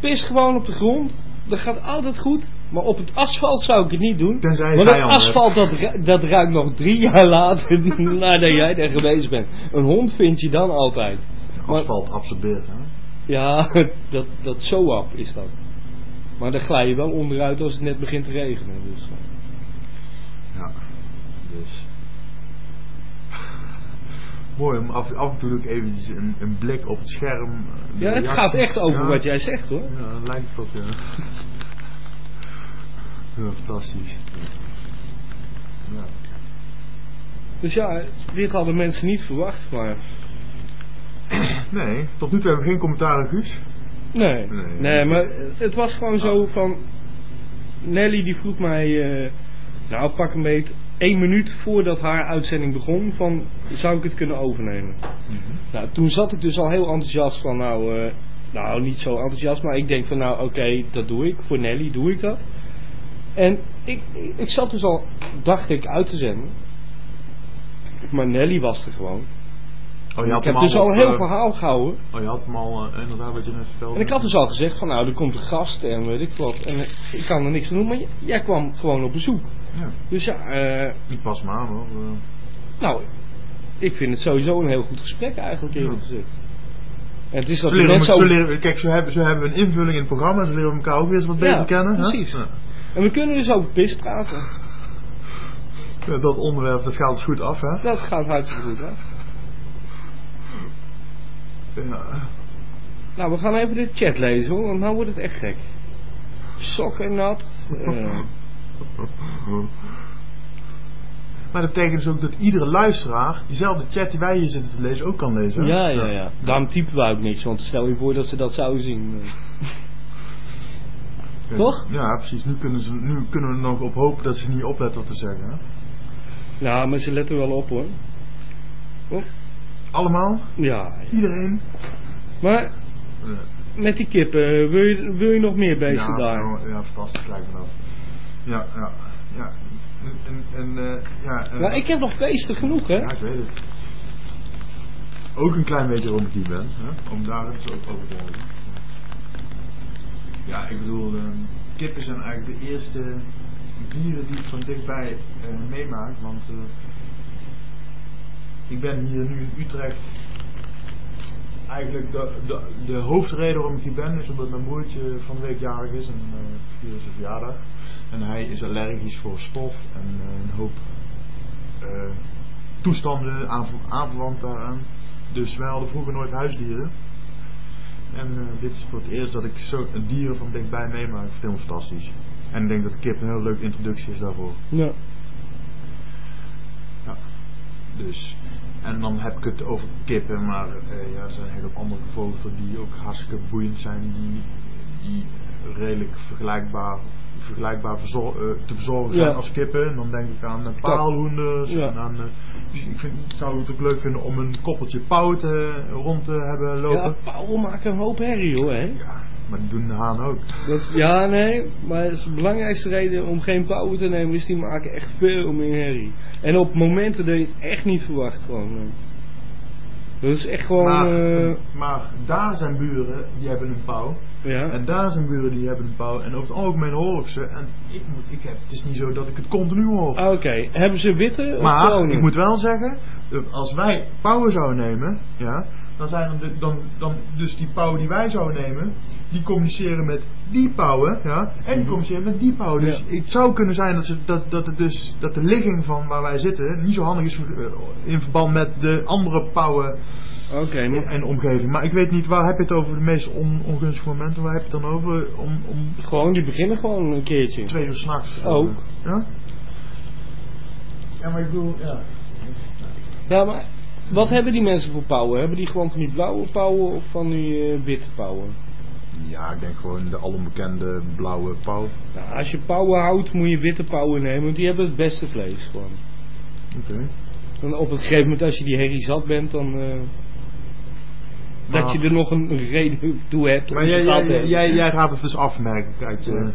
Pis gewoon op de grond. Dat gaat altijd goed. Maar op het asfalt zou ik het niet doen. Tenzij Want het asfalt dat, dat ruikt nog drie jaar later *laughs* nadat jij er geweest bent. Een hond vind je dan altijd. Asfalt absorbeert, hè? Ja, *laughs* dat, dat zo af is dat. Maar dan glij je wel onderuit als het net begint te regenen. Dus. eh. Ja, dus. Mooi om af, af en toe ook eventjes een, een blik op het scherm. eh, Ja, het gaat echt over Ja. wat jij zegt hoor. Ja, dat lijkt het op, ja. Ja, fantastisch. Ja. Dus ja, dit hadden mensen niet verwacht, maar... Nee, tot nu toe hebben we geen commentaar, Guus. Nee, Nee. nee, maar het was gewoon zo van... Nelly die vroeg mij, eh, nou pak een beet, één minuut voordat haar uitzending begon, van zou ik het kunnen overnemen? Nou, toen zat ik dus al heel enthousiast van, nou, eh, nou niet zo enthousiast, maar ik denk van, nou oké, dat doe ik, voor Nelly doe ik dat. En ik, ik, ik zat dus al, dacht ik, uit te zenden. Maar Nelly was er gewoon. Oh, je had ik heb hem dus al een heel eh, verhaal gehouden. Oh, je had hem al, eh, inderdaad, wat je net vertelde. En ik had dus al gezegd van nou, er komt een gast en weet ik wat. En ik kan er niks aan doen, maar jij kwam gewoon op bezoek. Ja, Dus ja, eh, niet pas maar aan hoor. Nou, ik vind het sowieso een heel goed gesprek eigenlijk eerlijk Ja. gezegd. En het is dat leren we, mensen zo ook... leren kijk, zo hebben, zo hebben we een invulling in het programma. Zo leren we elkaar ook weer eens wat beter Ja, kennen. hè? precies. Ja. En we kunnen dus over pis praten. Dat onderwerp dat gaat goed af, hè? Dat gaat hartstikke goed, hè? Ja. Nou, we gaan even de chat lezen hoor, want nou wordt het echt gek. Sokken nat. Maar dat betekent dus ook dat iedere luisteraar diezelfde chat die wij hier zitten te lezen ook kan lezen. ja, ja, ja. Daarom typen we ook niks, want stel je voor dat ze dat zouden zien. Ja. Toch? Ja, precies. Nu kunnen, ze, nu kunnen we er nog op hopen dat ze niet opletten wat we zeggen. Hè? Nou, maar ze letten wel op hoor. Allemaal? Ja, Iedereen? maar Ja. met die kippen, eh, wil je, wil je nog meer beesten ja, daar? ja, fantastisch lijkt me dat. Ja, ja, ja. En, en, eh, ja, en- Nou, ik heb nog beesten genoeg hè. Ja, ik weet het. Ook een klein beetje ik hier ben. Hè? Om daar het ook over te hebben. Ja, ik bedoel, eh, kippen zijn eigenlijk de eerste dieren die ik van dichtbij eh, meemaak. Want eh, ik ben hier nu in Utrecht. Eigenlijk de, de, de hoofdreden waarom ik hier ben is omdat mijn broertje van de week jarig is en uh, zijn verjaardag. En hij is allergisch voor stof en eh, een hoop eh, toestanden aanver- aanverwant daaraan. Dus wij hadden vroeger nooit huisdieren. En dit is voor het eerst dat ik zo dieren van dichtbij meemaak. Ik vind het helemaal fantastisch. En ik denk dat kip een heel leuke introductie is daarvoor. Ja. Ja. Dus. En dan heb ik het over kippen, maar eh, ja, er zijn een hele hoop andere vogelten die ook hartstikke boeiend zijn. Die, die redelijk vergelijkbaar, vergelijkbaar verzor- eh, te verzorgen zijn Ja. als kippen. En dan denk ik aan uh, paalhoenders. Ja. En aan, dus ik, vind, ik zou het ook leuk vinden om een koppeltje pauwen te, rond te hebben Ja, lopen. pauwen maken een hoop herrie hoor, hè. Ja, maar die doen de haan ook. Dat, ja, nee, maar dat de belangrijkste reden om geen pauwen te nemen is die maken echt veel meer herrie. En op momenten dat je het echt niet verwacht gewoon. Dat is echt gewoon, maar, eh, maar daar zijn buren die hebben een pauw. ja. En daar zijn buren die hebben een pauw. En over het algemeen hoor ik ze. En ik ik heb, het is niet zo dat ik het continu hoor. Ah, Oké, hebben ze witte of Maar ik moet wel zeggen, dat als wij pauwen zouden nemen, ja, dan zijn er de- dan, dan dus die pauwen die wij zouden nemen, die communiceren met die pauwen, ja, en die communiceren met die pauwen. Dus Ja. het zou kunnen zijn dat, ze, dat, dat, het dus, dat de ligging van waar wij zitten niet zo handig is eh, in verband met de andere pauwen Oké, in, maar in de omgeving. Maar ik weet niet, waar heb je het over de meest on, ongunstige momenten? Waar heb je het dan over? Om, om gewoon, die beginnen gewoon een keertje. twee uur s'nachts? Ook. Ja? Ja, maar ik bedoel, ja. Ja, maar wat hebben die mensen voor pauwen? Hebben die gewoon van die blauwe pauwen of van die eh, witte pauwen? Ja, ik denk gewoon de alombekende blauwe pauw. Nou, als je pauwen houdt, moet je witte pauwen nemen, want die hebben het beste vlees gewoon. Oké. En op een gegeven moment, als je die herrie zat bent, dan. eh, dat Maar- je er nog een reden toe hebt. Maar jij, jij, jij, jij gaat het dus af, merk ik uit je... Ja.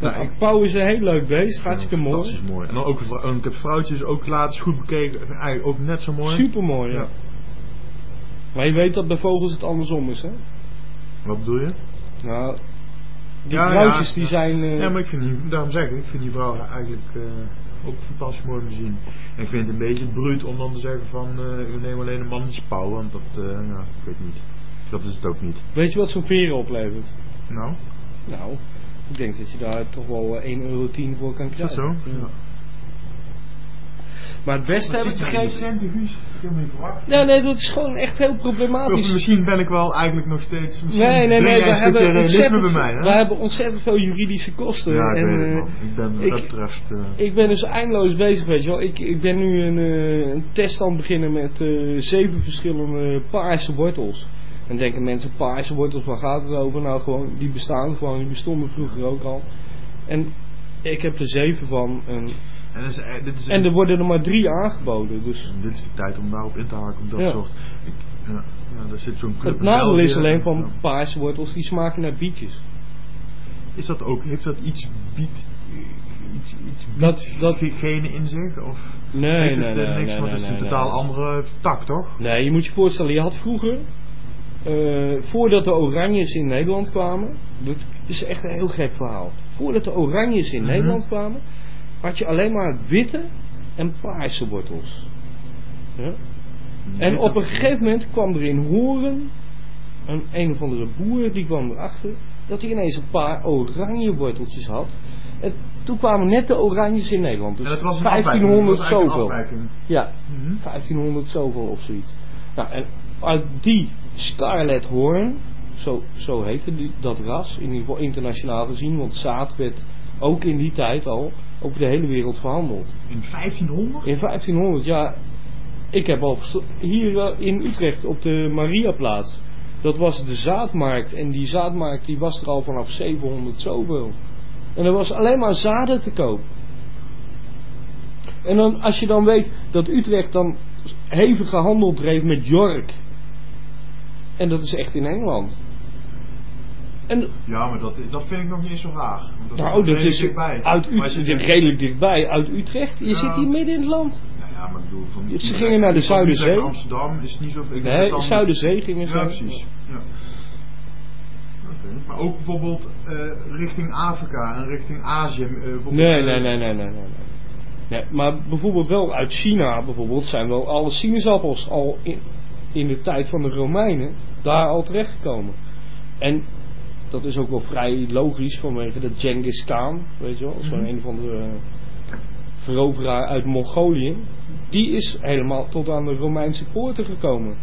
Nou, Nou, pauw is een heel leuk beest, hartstikke mooi. Fantastisch mooi. En dan ook, en ik heb vrouwtjes ook laatst goed bekeken. Eigenlijk ook net zo mooi. Super mooi, ja. Ja. Maar je weet dat bij vogels het andersom is, hè? Wat bedoel je? Nou, die Ja, vrouwtjes ja, die ja. zijn. eh, Ja, maar ik vind die, daarom zeg ik, ik vind die vrouw eigenlijk eh, ook fantastisch mooi om te zien. En ik vind het een beetje bruut om dan te zeggen van, eh we nemen alleen een mannetjespauw, want dat, ja, ik weet niet. Dat is het ook niet. Weet je wat zo'n veren oplevert? Nou, Nou, ik denk dat je daar toch wel eh, 1,10 euro voor kan is dat krijgen. zo? Ja. Maar het beste heb ik begrepen. Nee, nee, dat is gewoon echt heel Of problematisch. misschien ben ik wel eigenlijk nog steeds. Nee, nee, nee, we een hebben, ontzettend, bij mij, hè? we hebben ontzettend veel juridische kosten. ja, ik en, weet het, eh, man. Ik ben ik- dat betreft. eh, Ik ben dus eindeloos bezig, weet je wel. Ik, ik ben nu een, eh, een test aan het beginnen met zeven verschillende paarse wortels. En denken mensen, paarse wortels, waar gaat het over? Nou, gewoon, die bestaan gewoon, die bestonden vroeger ook al. En ik heb er zeven van. En, en, is, eh, dit is en er worden er maar drie aangeboden. Dus dit is de tijd om daarop in te haken, dat Ja. soort. Ik, ja, ja, daar zit zo'n club het nadeel is alleen van Ja. paarse wortels, die smaken naar bietjes. Is dat ook, heeft dat iets biet, iets, iets Dat- dat- gene in zich? Of Nee, heeft nee, het nee, eh, niks nee, Het is een totaal andere tak, toch? Nee, je moet je voorstellen, je had vroeger, eh, voordat de Oranjes in Nederland kwamen, dat is echt een heel gek verhaal. Voordat de Oranjes in Mhm. Nederland kwamen, had je alleen maar witte en paarse wortels. Ja? En op een gegeven moment kwam er in Horen een een of andere boer, die kwam erachter dat hij ineens een paar oranje worteltjes had. En toen kwamen net de Oranjes in Nederland. Dus dat was een 1500 afwijking, dat was zoveel. Ja, Mhm. 1500 zoveel of zoiets. Nou, en uit die Scarlet Horn, zo, zo heette die, dat ras, in ieder geval internationaal gezien, want zaad werd ook in die tijd al over de hele wereld verhandeld. In 1500? In 1500, ja, ik heb al hier in Utrecht op de Mariaplaats, dat was de zaadmarkt en die zaadmarkt die was er al vanaf 700 zoveel. En er was alleen maar zaden te koop. En dan, als je dan weet dat Utrecht dan hevig gehandeld dreef met York. En dat is echt in Engeland. En Ja, maar dat, dat vind ik nog niet eens zo raar. Dat nou, dat redelijk is dichtbij. uit Maar als je Utrecht, redelijk dichtbij, uit Utrecht. Je Ja. zit hier midden in het land. Nou ja, maar ik bedoel, van Ze gingen naar de Zuiderzee. Amsterdam is niet zo... ik Nee, dat dan- Zuiderzee gingen ze. Ja, precies. Ja. Maar ook bijvoorbeeld eh, richting Afrika en richting Azië. bijvoorbeeld, Nee, eh, nee, nee, nee, nee, nee. nee. Nee, maar bijvoorbeeld wel uit China bijvoorbeeld zijn wel alle sinaasappels al in, in de tijd van de Romeinen daar al terechtgekomen. En dat is ook wel vrij logisch vanwege dat Genghis Khan, weet je wel, zo'n Mhm. een van de veroveraar uit Mongolië. Die is helemaal tot aan de Romeinse poorten gekomen.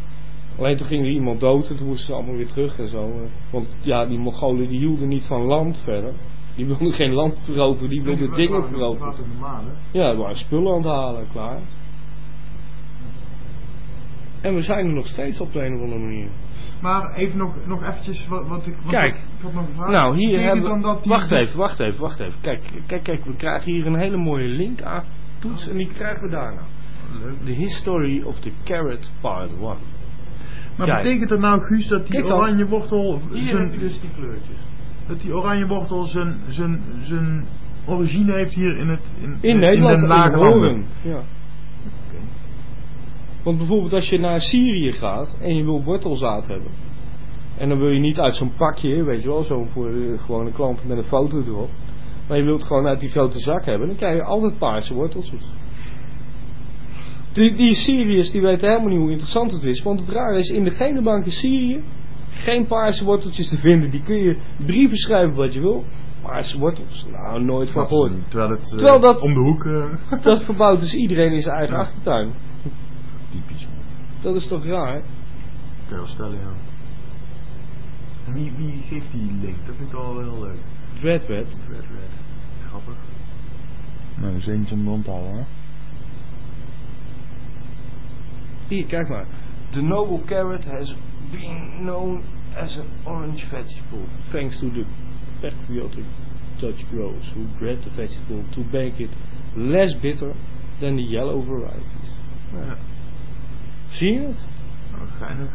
Alleen toen ging er iemand dood en toen moesten ze allemaal weer terug en zo. eh. Want ja, die Mongolen die hielden niet van land verder. Die wilden geen land veroveren, die wilden dingen veroveren. Ja, we waren spullen aan het halen, klaar. En we zijn er nog steeds op de een of andere manier. Maar even nog, nog eventjes wat, wat ik... Wat Kijk. Ik, had nog een vraag. Nou, hier hebben die, Wacht even, wacht even, wacht even. Kijk, kijk, kijk, we krijgen hier een hele mooie link aan toets en die krijgen we daarna. Leuk. The History of the Carrot Part 1. Maar Kijk. betekent dat nou, Guus, dat die Kijk oranje wortel... Hier zijn- heb je dus die kleurtjes. dat die oranje wortel zijn, zijn, zijn origine heeft hier in het... In, In Nederland, in. Horen. Ja. Want bijvoorbeeld als je naar Syrië gaat en je wil wortelzaad hebben. En dan wil je niet uit zo'n pakje, weet je wel, zo voor de gewone klanten met een foto erop. Maar je wilt gewoon uit die grote zak hebben. Dan krijg je altijd paarse worteltjes. Die, die Syriërs die weten helemaal niet hoe interessant het is. Want het rare is, in de genenbank in Syrië geen paarse worteltjes te vinden. Die kun je brieven schrijven wat je wil. Paarse wortels, nou nooit van gehoord. Terwijl het eh, Terwijl dat- om de hoek... eh, Dat *laughs* verbouwt dus iedereen in zijn eigen Ja. achtertuin. Dat is toch raar? Kan je wel stellen, ja. Wie, wie geeft die link? Dat vind ik wel heel leuk. Red Red. Red Red. Grappig. Nou, dat is eentje om de onthouden, hè? Hier, kijk maar. The noble carrot has been known as an orange vegetable, thanks to the patriotic Dutch growers who bred the vegetable to make it less bitter than the yellow varieties. Ja. Zie je het? Geinig.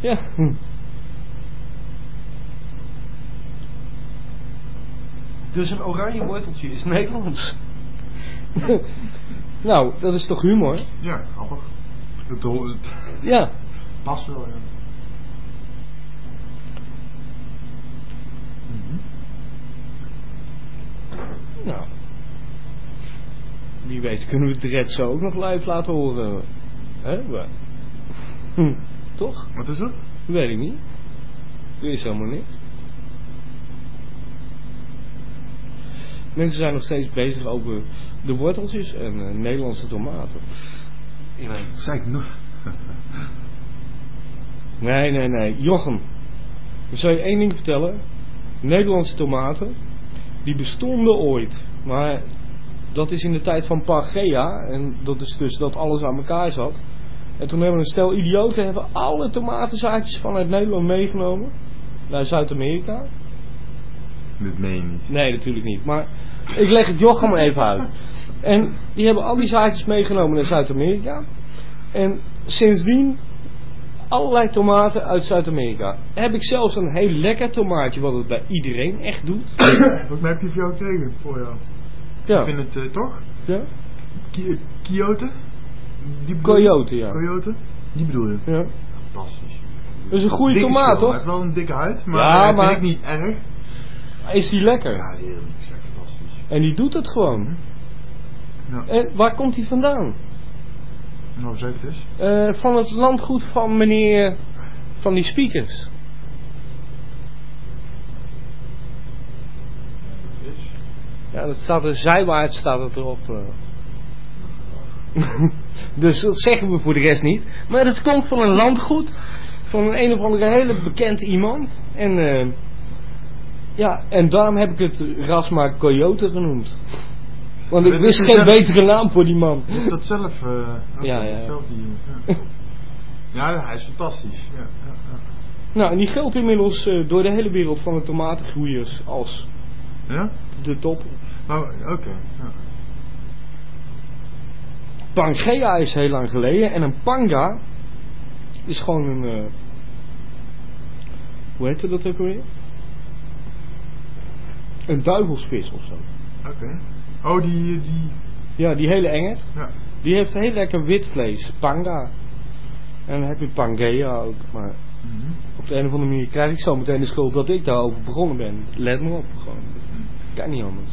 Ja. Hm. Dus een oranje worteltje is Nederlands. *laughs* nou, dat is toch humor? Ja, grappig. Het, Ja. past wel, ja. Mhm. Nou. Wie weet kunnen we het Red zo ook nog live laten horen. Hè? Hm. Toch? Wat is het? Weet ik niet. Er is helemaal niks. Mensen zijn nog steeds bezig over de worteltjes en eh, Nederlandse tomaten. Ik weet- Zeg ik nog. Nee, nee, nee. Jochem, ik zal je één ding vertellen. Nederlandse tomaten, die bestonden ooit. Maar dat is in de tijd van Pangea. En dat is dus dat alles aan elkaar zat. En toen hebben een stel idioten hebben alle tomatenzaadjes vanuit Nederland meegenomen. Naar Zuid-Amerika. Dit meen je niet. Nee, natuurlijk niet. Maar ik leg het Jochem even uit. En die hebben al die zaadjes meegenomen naar Zuid-Amerika. En sindsdien allerlei tomaten uit Zuid-Amerika. Heb ik zelfs een heel lekker tomaatje, wat het bij iedereen echt doet. Wat heb je voor jou tegen voor jou? Ik Ja. vind het eh, toch? ja. Ki- Kyoto? Die? Coyote, ja. Coyote? Die bedoel je? ja. Fantastisch. Dat is een goede Dikke tomaat, schil. Hij toch? heeft wel een dikke huid, maar Ja, maar- vind ik niet erg. Is die lekker? Ja, heerlijk. Zeg, fantastisch. En die doet het gewoon. Ja. En waar komt die vandaan? Nou, zeg het eens. Eh, van het landgoed van meneer van die speakers. Is. Ja, dat staat er zijwaarts staat het erop. eh. Dus dat zeggen we voor de rest niet. Maar dat komt van een landgoed. Van een een of andere hele bekend iemand. En eh, ja, en daarom heb ik het Rasma Coyote genoemd. Want ik Dat wist is geen zelf- betere naam voor die man. Je hebt dat zelf... eh, Ja, ja, ja. Zelf die, ja. ja, hij is fantastisch. Ja, ja, ja. Nou, en die geldt inmiddels eh, door de hele wereld van de tomatengroeiers als Ja? de top. Nou, oké. Ja. Pangea is heel lang geleden. En een panga is gewoon een. eh, hoe heette dat ook alweer? Een duivelsvis of zo. Oké. Oh, die... die Ja, die hele enge. ja. Die heeft heel lekker wit vlees. Panga. En dan heb je Pangea ook. Maar Mhm. op de een of andere manier krijg ik zo meteen de schuld dat ik daarover begonnen ben. Let me op. Gewoon. Kan niet anders.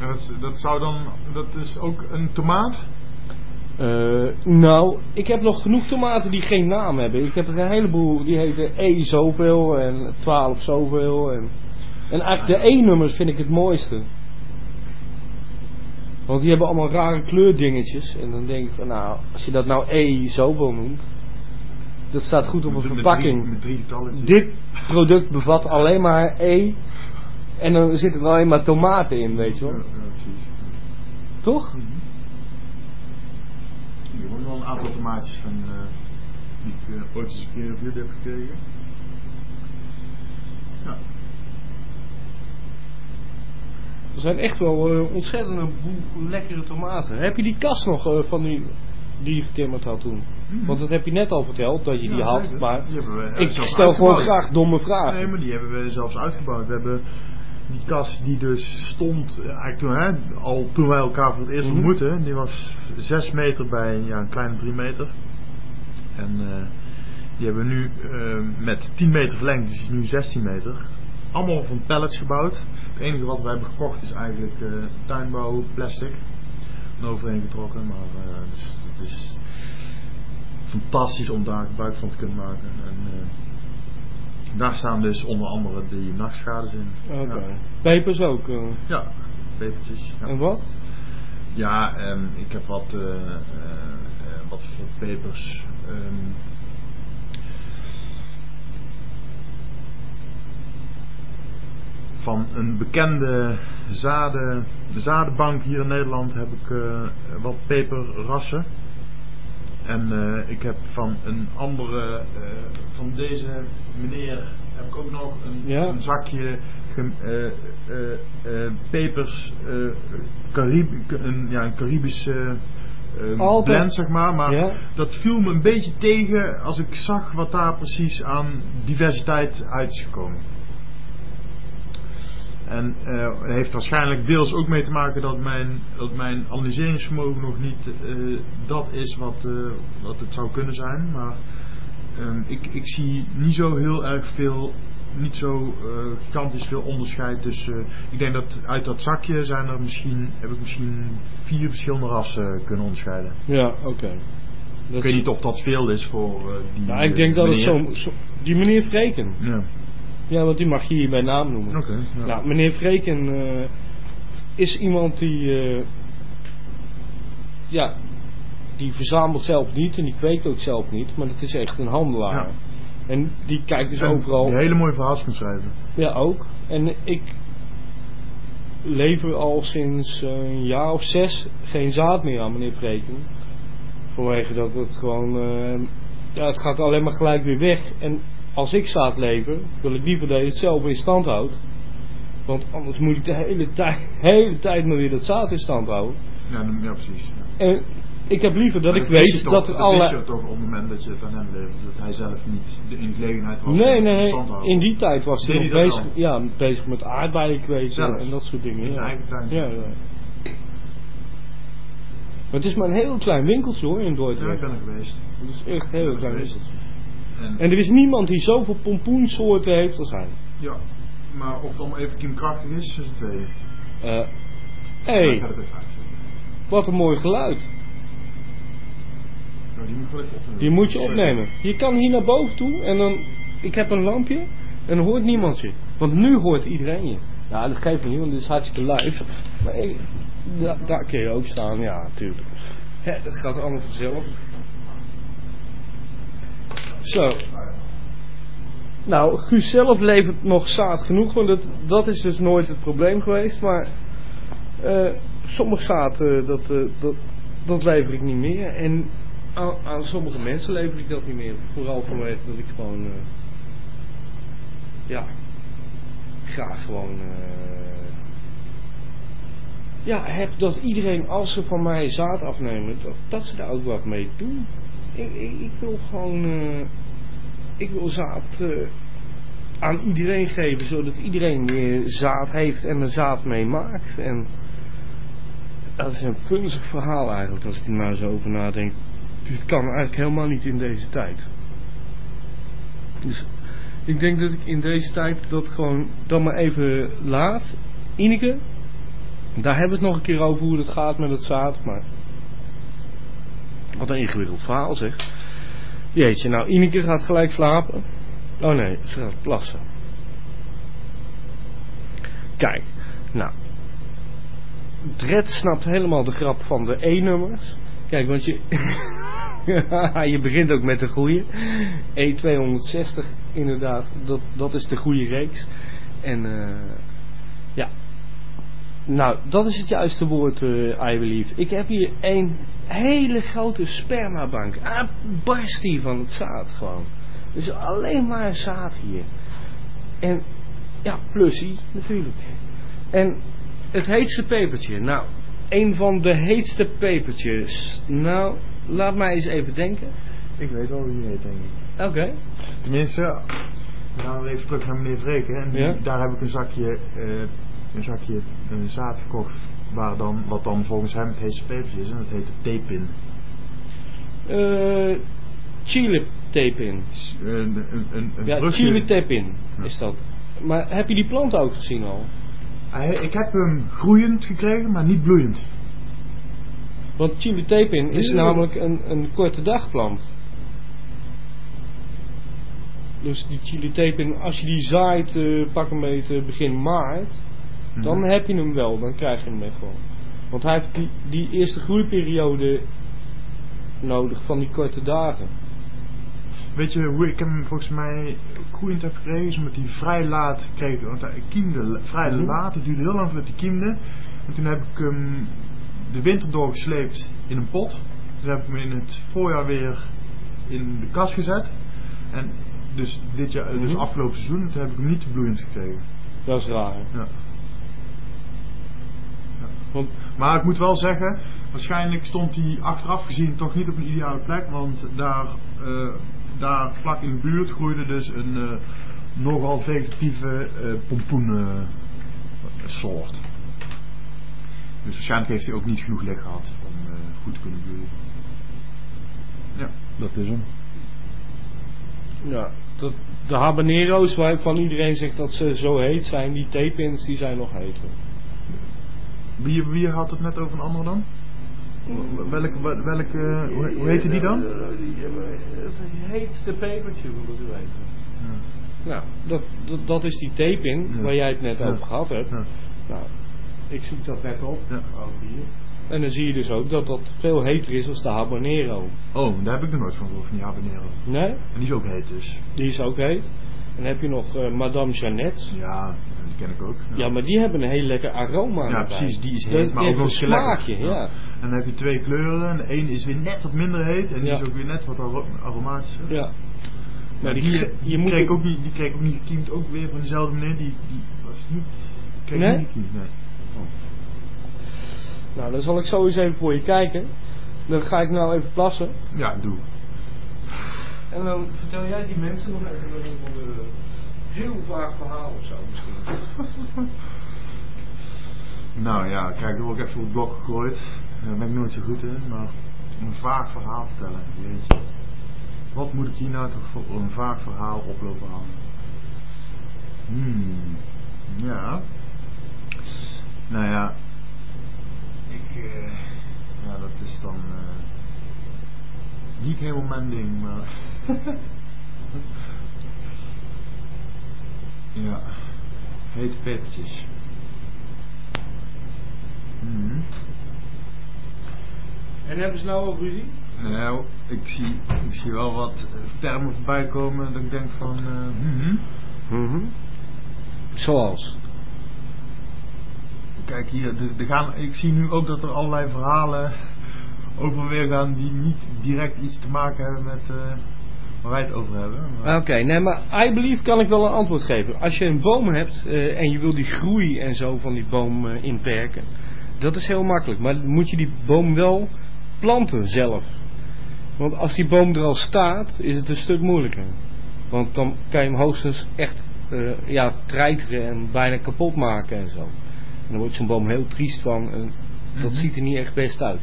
En dat, dat zou dan... Dat is ook een tomaat? Eh, nou, ik heb nog genoeg tomaten die geen naam hebben. Ik heb er een heleboel die heten E zoveel en 12 zoveel. En, en eigenlijk de E-nummers vind ik het mooiste. Want die hebben allemaal rare kleurdingetjes. En dan denk ik van nou, als je dat nou E zoveel noemt. Dat staat goed op een met verpakking. drie- Met drie getalletjes. Dit product bevat alleen maar E. En dan zitten er alleen maar tomaten in, weet je wel. ja. Toch? Je moet wel een aantal tomaatjes gaan, eh, Die ik eh, ooit eens een keer van jullie heb gekregen. Ja. Er zijn echt wel uh, ontzettend een boel lekkere tomaten. Heb je die kast nog van die, die je getimmerd had toen? Mhm. Want dat heb je net al verteld, dat je die had. Maar Die hebben we, eh, ik stel gewoon graag domme vragen. Nee, maar die hebben we zelfs uitgebouwd. We hebben die kast die dus stond, eh, eigenlijk toen, hè, al toen wij elkaar voor het eerst Mhm. ontmoetten, die was 6 meter bij ja, een kleine 3 meter. En eh, die hebben we nu eh, met 10 meter verlengd, dus nu 16 meter. Allemaal van pallets gebouwd. Het enige wat we hebben gekocht is eigenlijk eh tuinbouw plastic. En overheen getrokken, maar dus het is fantastisch om daar gebruik van te kunnen maken. En, daar staan dus onder andere die nachtschades in. Oké. Ja. Pepers ook. eh. Ja, pepertjes. Ja, En wat? ja ehm, ik heb wat, eh, eh, wat voor pepers. ehm. van een bekende zaden, zadenbank hier in Nederland heb ik wat peperrassen. En eh, ik heb van een andere, eh, van deze meneer, heb ik ook nog een, Ja. een zakje ge- eh, pepers, Carib, een, ja, een Caribische blend, zeg maar. Maar Ja. dat viel me een beetje tegen als ik zag wat daar precies aan diversiteit uit is gekomen. En het heeft waarschijnlijk deels ook mee te maken dat mijn, dat mijn analyseringsvermogen nog niet eh, dat is wat, eh, wat het zou kunnen zijn. Maar ehm, ik, ik zie niet zo heel erg veel, niet zo gigantisch veel onderscheid tussen. ik denk dat uit dat zakje zijn er misschien, heb ik misschien vier verschillende rassen kunnen onderscheiden. Ja, oké. Dat Ik weet niet of dat veel is voor die. Ja, ik eh, denk dat het zo, zo- Die meneer Vreken. Ja, Ja, want die mag je hier bij naam noemen. oké. ja. Nou, meneer Vreken eh, is iemand die. eh, ja, die verzamelt zelf niet en die kweekt ook zelf niet, maar het is echt een handelaar. Ja. En die kijkt dus En overal. die hele mooie verhaaltjes kan schrijven. Ja, ook. En ik lever al sinds een jaar of zes geen zaad meer aan meneer Vreken. Vanwege dat het gewoon, eh, ja, het gaat alleen maar gelijk weer weg. En als ik zaad lever, wil ik liever dat je het zelf in stand houdt. Want anders moet ik de hele tijd, *laughs* hele tijd maar weer dat zaad in stand houden. Ja, ja precies. Ja. En ik heb liever dat ik weet toch- dat er dat allerlei... wist je toch op het moment dat je het aan hem leverde, dat hij zelf niet de in gelegenheid was Nee, nee, in nee. stand te houden. In die tijd was hij nog dat bezig, ja, bezig met aardbeien kweken Zelf? en dat soort dingen. Ja. Ja, ja. Maar het is maar een heel klein winkeltje hoor in Ja, ik Dordrecht. ben er geweest. Het is echt een heel klein winkeltje. En, er is niemand die zoveel pompoensoorten heeft als hij. ja, maar of het allemaal even kiemkrachtig is, is het tweede. Hé, Maar hey, wat een mooi geluid. Nou, die moet. Die je opnemen. Je kan hier naar boven toe en dan. Ik heb een lampje en dan hoort niemand je. Want nu hoort iedereen je. Ja, dat geeft me niet, want dit is hartstikke live. Maar ik- da- daar kun je ook staan, ja, natuurlijk. Dat gaat allemaal vanzelf. Zo. Nou, Guus zelf levert nog zaad genoeg, want dat, dat is dus nooit het probleem geweest. Maar eh sommig zaad, eh, dat, eh, dat, dat lever ik niet meer. En aan, sommige mensen lever ik dat niet meer. Vooral vanwege dat ik gewoon, ja, graag gewoon, ja, heb dat iedereen, als ze van mij zaad afnemen, dat, dat ze daar ook wat mee doen. Ik, ik, wil gewoon, eh, ik wil zaad eh, aan iedereen geven, zodat iedereen weer zaad heeft en er zaad mee maakt. En dat is een funzig verhaal eigenlijk, als ik er nou zo over nadenk. Dit kan eigenlijk helemaal niet in deze tijd. Dus ik denk dat ik in deze tijd dat gewoon dan maar even laat. Ineke, daar hebben we het nog een keer over hoe het gaat met het zaad, maar wat een ingewikkeld verhaal zeg. Jeetje, nou Ineke gaat gelijk slapen. Oh nee, ze gaat plassen. Kijk, nou. Dred snapt helemaal de grap van de E-nummers. Kijk, want je. *laughs* je begint ook met de goede. E260, inderdaad. Dat, dat is de goede reeks. En eh, ja. Nou, dat is het juiste woord, eh I believe. Ik heb hier een hele grote spermabank. Ah, barst hier van het zaad gewoon. Dus alleen maar zaad hier. En ja, plussie natuurlijk. En het heetste pepertje. Nou, een van de heetste pepertjes. Nou, laat mij eens even denken. Ik weet wel wie je heet, denk ik. Oké. Tenminste, gaan we even terug naar meneer Vreken. En die- Ja. daar heb ik een zakje, eh, een zakje eh, zaad gekocht. Waar dan, wat dan volgens hem het heetste pepertje is. En dat heet de theepin. Eh chili tape in. S- Een, een, een, een Ja, chili tape in Ja. is dat. Maar heb je die plant ook gezien al? Ik heb hem groeiend gekregen, maar niet bloeiend. Want chili tape in is namelijk een, een korte dagplant. Dus die chili tape in, als je die zaait, eh, pak een beetje begin maart, dan Mhm. heb je hem wel, dan krijg je hem echt wel. Want hij heeft die, die eerste groeiperiode nodig van die korte dagen. Weet je hoe ik hem volgens mij groeiend heb gekregen? Is omdat hij vrij laat kreeg. Want hij kiemde vrij Mhm. laat. Het duurde heel lang voordat hij kiemde. En toen heb ik hem de winter doorgesleept in een pot. Toen heb ik hem in het voorjaar weer in de kast gezet. En dus dit jaar, dus Mhm. afgelopen seizoen, toen heb ik hem niet bloeiend gekregen. Dat is raar. Ja. Want Maar ik moet wel zeggen, waarschijnlijk stond hij achteraf gezien toch niet op een ideale plek. Want daar, eh, daar vlak in de buurt groeide dus een eh, nogal vegetatieve eh pompoensoort. dus waarschijnlijk heeft hij ook niet genoeg licht gehad om eh, goed te kunnen bloeien. Ja, dat is hem. ja, dat, de habanero's waarvan iedereen zegt dat ze zo heet zijn, die tape-ins, die zijn nog heter. Wie, wie had het net over een ander dan? Welke, welke, hoe, hoe heette die dan? Eh, Het heetste pepertje, wil ik weten. Ja. Nou, dat, dat, dat is die tape-in, Ja. waar jij het net Ja. over gehad hebt. Ja. Nou, ik zoek dat net op, ook hier. En dan zie je dus ook dat dat veel heter is als de habanero. Oh, daar heb ik er nooit van gehoord, van die habanero. Nee, En die is ook heet dus. die is ook heet. En dan heb je nog eh, Madame Jeannette. Ja, die ken ik ook. Ja, maar die hebben een heel lekker aroma. Ja, precies, die is heet, maar ook nog een smaakje, ja. En dan heb je twee kleuren. En de ene is weer net wat minder heet. En die Ja. is ook weer net wat aro- aromatischer. Ja. Maar die, die, die, je moet kreeg ook niet, die kreeg ook niet gekiemd. Ook weer van diezelfde meneer. Die, die was niet... Kreeg Nee? niet gekiemd, nee. Nou, dan zal ik zo eens even voor je kijken. Dan ga ik nou even plassen. Ja, doe. En dan vertel jij die mensen nog even een heel vaag verhaal of zo misschien. *laughs* Nou ja, kijk, dat word ik even op het blok gegooid. Daar ben ik nooit zo goed in. Maar een vaag verhaal vertellen. Weet je. Wat moet ik hier nou toch voor een vaag verhaal oplopen halen? Hmm. Ja. Nou ja. Ik. eh, ja, dat is dan. eh, niet helemaal mijn ding, maar. *laughs* ja. Hete pepertjes. Hmm. En hebben ze nou al ruzie? Nou, ik zie, ik zie wel wat termen voorbij komen dat ik denk van. eh, mhm. Zoals? Kijk hier, er, er gaan, ik zie nu ook dat er allerlei verhalen over weer gaan die niet direct iets te maken hebben met eh, waar wij het over hebben. Oké, nee, maar I believe kan ik wel een antwoord geven. Als je een boom hebt eh, en je wil die groei en zo van die boom eh, inperken, dat is heel makkelijk. Maar moet je die boom wel planten zelf. Want als die boom er al staat, is het een stuk moeilijker. Want dan kan je hem hoogstens echt ja, treiteren en bijna kapot maken en zo. En dan wordt zo'n boom heel triest van. En dat Mhm. ziet er niet echt best uit.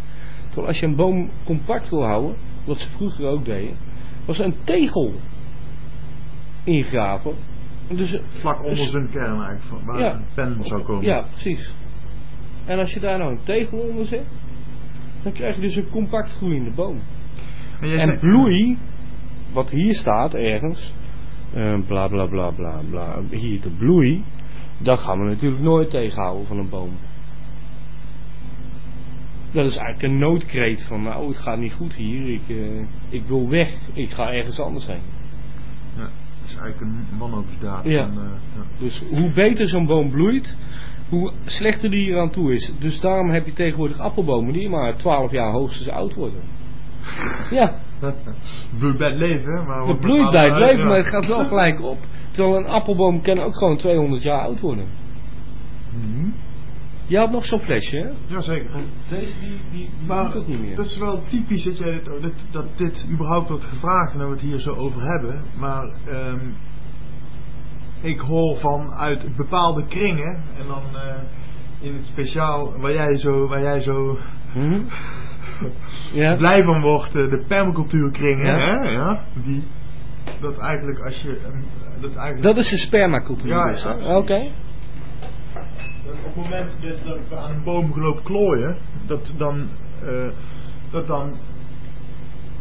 Als je een boom compact wil houden, wat ze vroeger ook deden, was een tegel ingraven. Dus, Vlak onder zijn kern eigenlijk, waar Ja. een pen zou komen. ja, precies. En als je daar nou een tegel onder zet, dan krijg je dus een compact groeiende boom. En, En zegt- bloei, wat hier staat ergens, eh, bla bla bla bla bla, hier de bloei, dat gaan we natuurlijk nooit tegenhouden van een boom. Dat is eigenlijk een noodkreet van, nou het gaat niet goed hier, ik, eh, ik wil weg, ik ga ergens anders heen. Ja, dat is eigenlijk een wanhoopsdaad. Ja. eh, ja. Dus hoe beter zo'n boom bloeit, hoe slechter die hier aan toe is. Dus daarom heb je tegenwoordig appelbomen die maar 12 jaar hoogstens oud worden. Ja, bloeit bij het leven, hè, maar... het bloeit bij het leven, maar het gaat wel gelijk op. Terwijl een appelboom kan ook gewoon 200 jaar oud worden. Mhm. Je had nog zo'n flesje, hè? Jazeker. Deze die, die, die Maar doet dat niet meer. dat is wel typisch dat, jij dit, dat, dat dit überhaupt wordt gevraagd en dat we het hier zo over hebben. Maar ehm, ik hoor van uit bepaalde kringen en dan eh, in het speciaal waar jij zo, waar jij zo Mhm. Ja? *laughs* blij van wordt, eh, de permacultuurkringen, Ja. hè? Ja, die, dat eigenlijk als je... dat, eigenlijk, Dat is de spermacultuur Ja, dus, ja, hè? precies. Oké. Op het moment dat, we aan een boom gelopen klooien, dat dan, eh, dat dan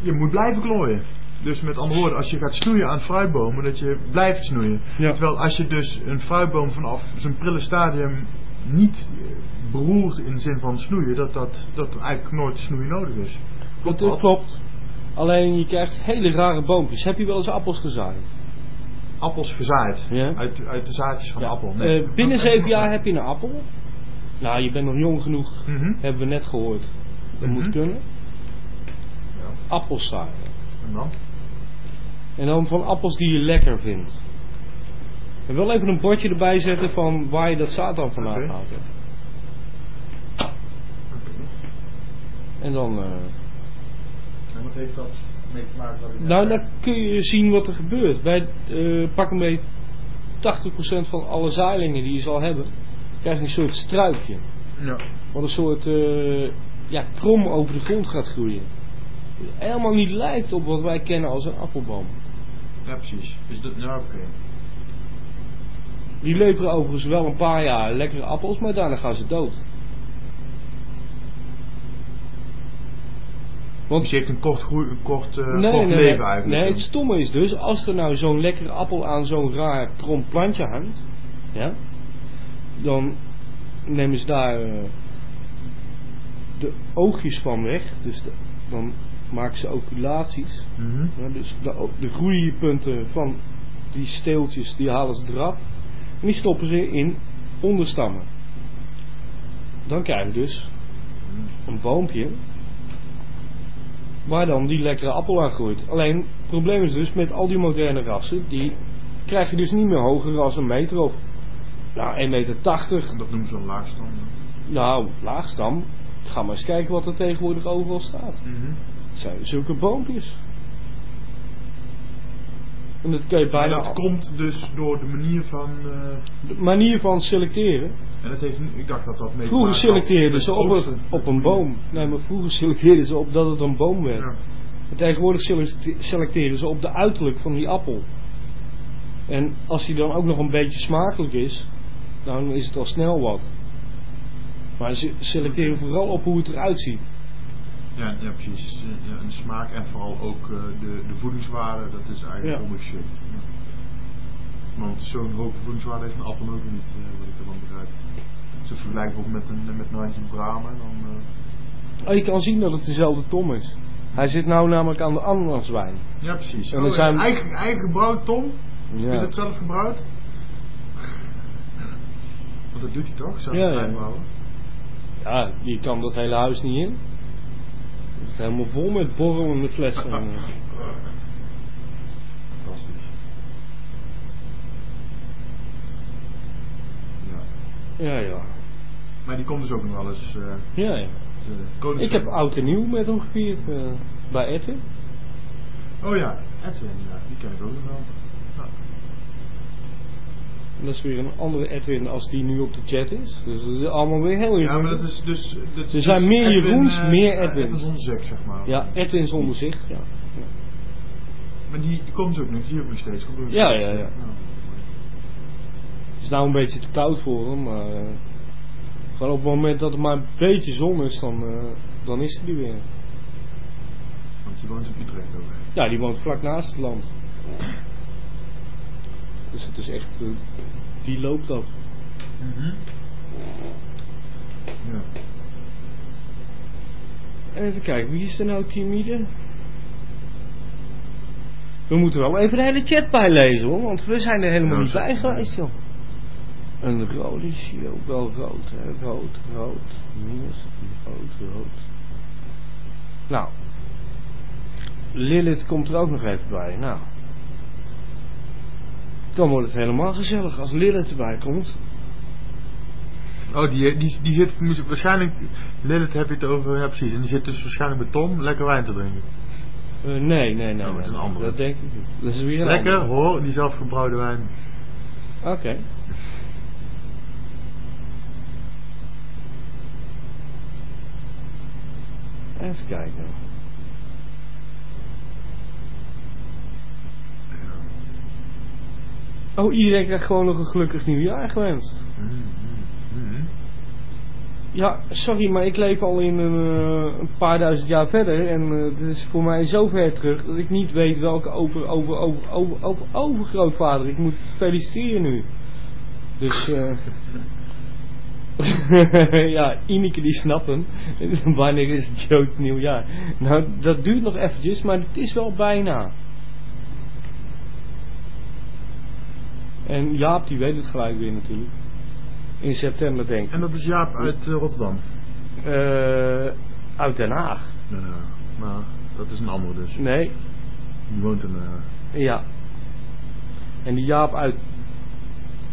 je moet blijven klooien. Dus met andere woorden, als je gaat snoeien aan fruitbomen, dat je blijft snoeien. Ja. Terwijl als je dus een fruitboom vanaf zijn prille stadium niet eh, beroert in de zin van snoeien, dat, dat, dat eigenlijk nooit snoeien nodig is. Klopt Dat dat? klopt. Alleen je krijgt hele rare boompjes. Heb je wel eens appels gezaaid? Appels gezaaid. Ja. Uit, uit de zaadjes van Ja. appel. Nee. Eh, binnen zeven jaar heb je een appel. Nou, je bent nog jong genoeg, Mhm. hebben we net gehoord. Dat Mhm. moet kunnen. Ja. Appels zaaien. En dan? En dan van appels die je lekker vindt. En wel even een bordje erbij zetten van waar je dat zaad dan vandaan hebt. Oké. En dan... eh, En wat heeft dat mee te maken wat ik net nou, dan kun je zien wat er gebeurt. Bij eh, pak een beetje 80% van alle zaailingen die je zal hebben, krijg je een soort struikje. Ja. Wat een soort eh, ja, krom over de grond gaat groeien. Helemaal niet lijkt op wat wij kennen als een appelboom. ja, precies. Is dat, ja, oké. Die leveren overigens wel een paar jaar lekkere appels, maar daarna gaan ze dood. Want Dus je heeft een kort, groei, een kort, eh, nee, kort nee, leven nee, eigenlijk. nee, het stomme is dus, als er nou zo'n lekkere appel aan zo'n raar krom plantje hangt, ja, dan nemen ze daar eh, de oogjes van weg. Dus de- dan maken ze oculaties. Mhm. Ja, dus de, de groeipunten van die steeltjes, die halen ze eraf. En die stoppen ze in onderstammen. Dan krijg je dus een boompje. Waar dan die lekkere appel aan groeit. Alleen, het probleem is dus met al die moderne rassen, die krijg je dus niet meer hoger dan een meter of nou, 1,80 meter. En dat noemen ze een laagstand. Nou, laagstam. Ga maar eens kijken wat er tegenwoordig overal staat. Het zijn zulke boompjes. En dat je bijna... dat komt dus door de manier van... eh, De manier van selecteren. en dat heeft, ik dacht dat dat mee Vroeger selecteerden ze op, een- op een boom. Nee, maar vroeger selecteerden ze op dat het een boom werd. Ja. En tegenwoordig selecte- selecteren ze op de uiterlijk van die appel. En als die dan ook nog een beetje smakelijk is, dan is het al snel wat. Maar ze selecteren vooral op hoe het eruit ziet. Ja, ja, precies. En smaak en vooral ook eh, de, de voedingswaarde, dat is eigenlijk Ja. Ja. Want zo'n hoge voedingswaarde heeft een appel ook niet, eh, wat ik ervan begrijp. Als je vergelijkt bijvoorbeeld met een, met een handje bramen, dan... eh, Oh, je kan zien dat het dezelfde Tom is. Hij zit nou namelijk aan de ananaswijn. ja, precies. En Oh, er ja, zijn- eigen, eigen gebrouwd, Tom? Je Ja. dat zelf gebrouwd? Want dat doet hij toch? Zelf Ja, ja. ja, die kan dat hele huis niet in. Helemaal vol met borrelende flessen. En, eh, Fantastisch. Ja. ja, ja. Maar die komt dus ook nog wel eens... eh ja, ja. de Ik heb oud en nieuw met hem gevierd eh, bij Edwin. Oh ja, Edwin, ja, die ken ik ook nog wel. En dat is weer een andere Edwin als die nu op de chat is. Dus dat is allemaal weer heel Ja, maar dat is dus... Dat Er zijn dus meer Edwin, Jeroens, eh, meer Edwins. Edwin zonder seks, zeg maar. Ja, Edwin zonder zicht. Ja, Maar die, die komt ook nog, die zie ook nog steeds. Komt ook nog Ja, ja, ja. Het is nou een beetje te koud voor hem, maar eh, gewoon op het moment dat er maar een beetje zon is, dan, eh, dan is hij er weer. Want die woont in Utrecht ook. Ja, die woont vlak naast het land. Dus het is echt, eh, die loopt dat. Ja. Even kijken, wie is er nou timide? We moeten wel even de hele chat bijlezen hoor, want we zijn er helemaal niet bij geweest joh. Een rood is hier ook wel rood, hè? Rood, rood, minus, rood, rood. Nou, Lilith komt er ook nog even bij. Nou, dan wordt het helemaal gezellig als Lilith erbij komt. Oh, die, die, die zit waarschijnlijk... Lilith heb je het over... Ja, precies. En die zit dus waarschijnlijk met Tom lekker wijn te drinken. Eh, nee, nee, nee. Oh, dat is nee, een andere. Dat denk ik niet. Dat is weer een Lekker, andere. hoor, die zelfgebrouwde wijn. Oké. Even kijken. Oh, iedereen krijgt gewoon nog een gelukkig nieuwjaar gewenst. Ja, sorry, maar ik leef al in een, eh, een paar duizend jaar verder. En eh, het is voor mij zo ver terug dat ik niet weet welke over, over, over, over, over, overgrootvader ik moet feliciteren nu. Dus, eh *laughs* ja, Ineke die snapt hem. *laughs* Wanneer is het Joods nieuwjaar? Nou, dat duurt nog eventjes, maar het is wel bijna. En Jaap die weet het gelijk weer natuurlijk. In september denk ik. En dat is Jaap uit eh, Rotterdam. Eh, uit Den Haag. Nee, nee, maar dat is een andere dus. Nee, Die woont in... eh, ja. En die Jaap uit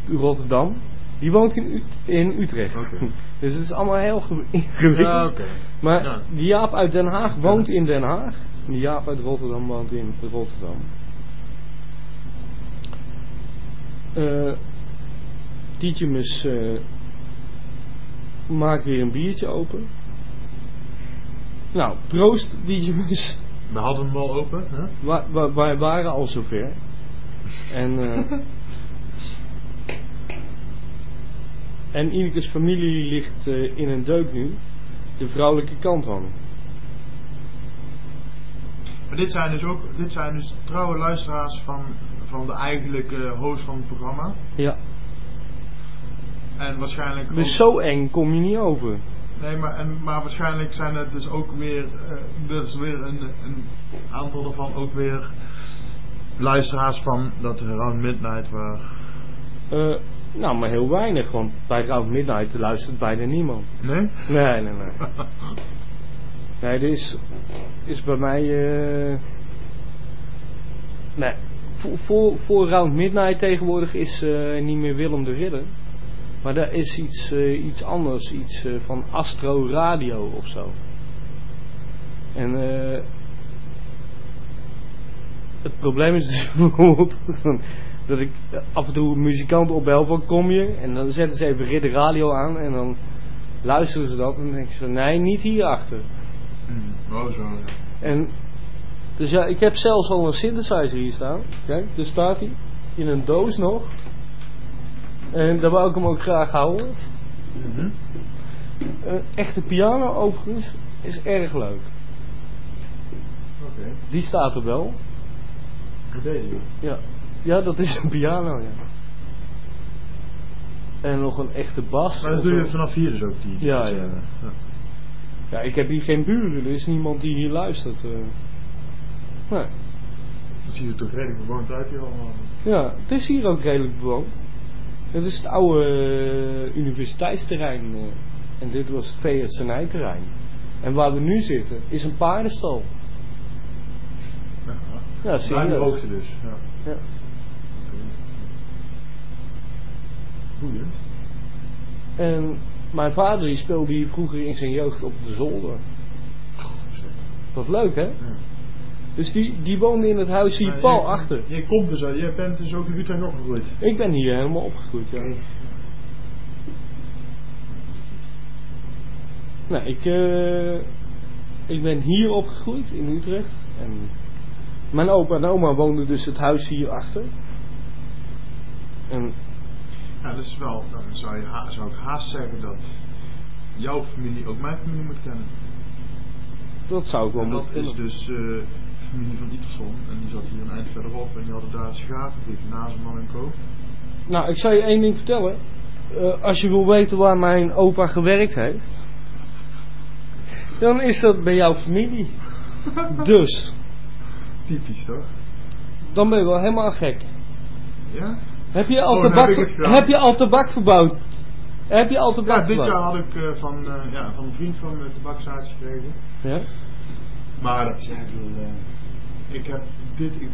Rotterdam, die woont in, in Utrecht. Oké. *laughs* Dus het is allemaal heel ge- *laughs* ingewikkeld. Ja, oké. Maar Ja. die Jaap uit Den Haag woont in Den Haag. Die Jaap uit Rotterdam woont in Rotterdam. Eh Tietjemus eh maakt weer een biertje open. Nou, proost Tietjemus. We hadden hem al open, hè? Wa- wa- Wij waren al zover. En, eh *laughs* en Inekes familie ligt in een deuk nu. De vrouwelijke kant van. Maar dit zijn dus ook dit zijn dus trouwe luisteraars van, van de eigenlijke host van het programma. Ja. En waarschijnlijk ook, Dus zo eng kom je niet over. nee, maar, en, maar waarschijnlijk zijn het dus ook weer, eh dus weer een, een aantal daarvan ook weer luisteraars van dat Round Midnight waar. Eh, nou, maar heel weinig, want bij Round Midnight luistert bijna niemand. Nee? Nee, nee, nee. *laughs* Nee, er is, is bij mij. eh nee. Voor, voor, Round Midnight tegenwoordig is eh, niet meer Willem de Ridder. Maar daar is iets, eh, iets anders, iets eh, van Astro Radio of zo. En eh het probleem is *laughs* dus bijvoorbeeld dat ik af en toe muzikanten opbel van kom je en dan zetten ze even Ridder Radio aan en dan luisteren ze dat en dan denken ze nee, niet hierachter. Hmm, Oh, zo. En dus ja, ik heb zelfs al een synthesizer hier staan. Kijk, daar staat hij. In een doos nog. En daar wou ik hem ook graag houden. Mhm. Een echte piano overigens is erg leuk. Oké. Die staat er wel. Je? Ja. Ja, dat is een piano, ja. En nog een echte bas. Maar dat doe je vanaf hier dus ook die. Ja, ja. ja. Ja, ik heb hier geen buren. Er is niemand die hier luistert. eh. Nee. Dat ziet er toch redelijk bewoond uit hier allemaal. Ja, het is hier ook redelijk bewoond. Het is het oude eh, universiteitsterrein. eh, en dit was het VSNI-terrein. En waar we nu zitten is een paardenstal. Ja. Ja, de serieus. hoogte dus. Ja. Ja. Boeiend. En mijn vader die speelde hier vroeger in zijn jeugd op de zolder. Wat leuk hè? Ja. Dus die, die woonde in het huis hier pal je- achter. Je komt dus uit, je bent dus ook in Utrecht opgegroeid. Ik ben hier helemaal opgegroeid, ja. Nou, ik, eh, ik ben hier opgegroeid in Utrecht. En mijn opa en oma woonden dus het huis hier achter. En Ja, dat is wel, dan zou, je, ha- zou ik haast zeggen dat jouw familie ook mijn familie moet kennen. dat zou ik wel En dat is kunnen. dus eh familie van Iterson en die zat hier een eind verderop en die hadden daar een schaaffabriek, Nazeman en Co. Nou, ik zal je één ding vertellen. Eh, als je wil weten waar mijn opa gewerkt heeft, dan is dat bij jouw familie. *laughs* Dus, Typisch toch? dan ben je wel helemaal gek. Ja? Heb je al, Oh, tabak, heb het gedaan. heb je al tabak verbouwd? Heb je al tabak Ja, dit jaar had ik eh, van, eh, ja, van een vriend van me tabakzaadjes gekregen. Ja? Maar dat is ja, ik heb dit, ik,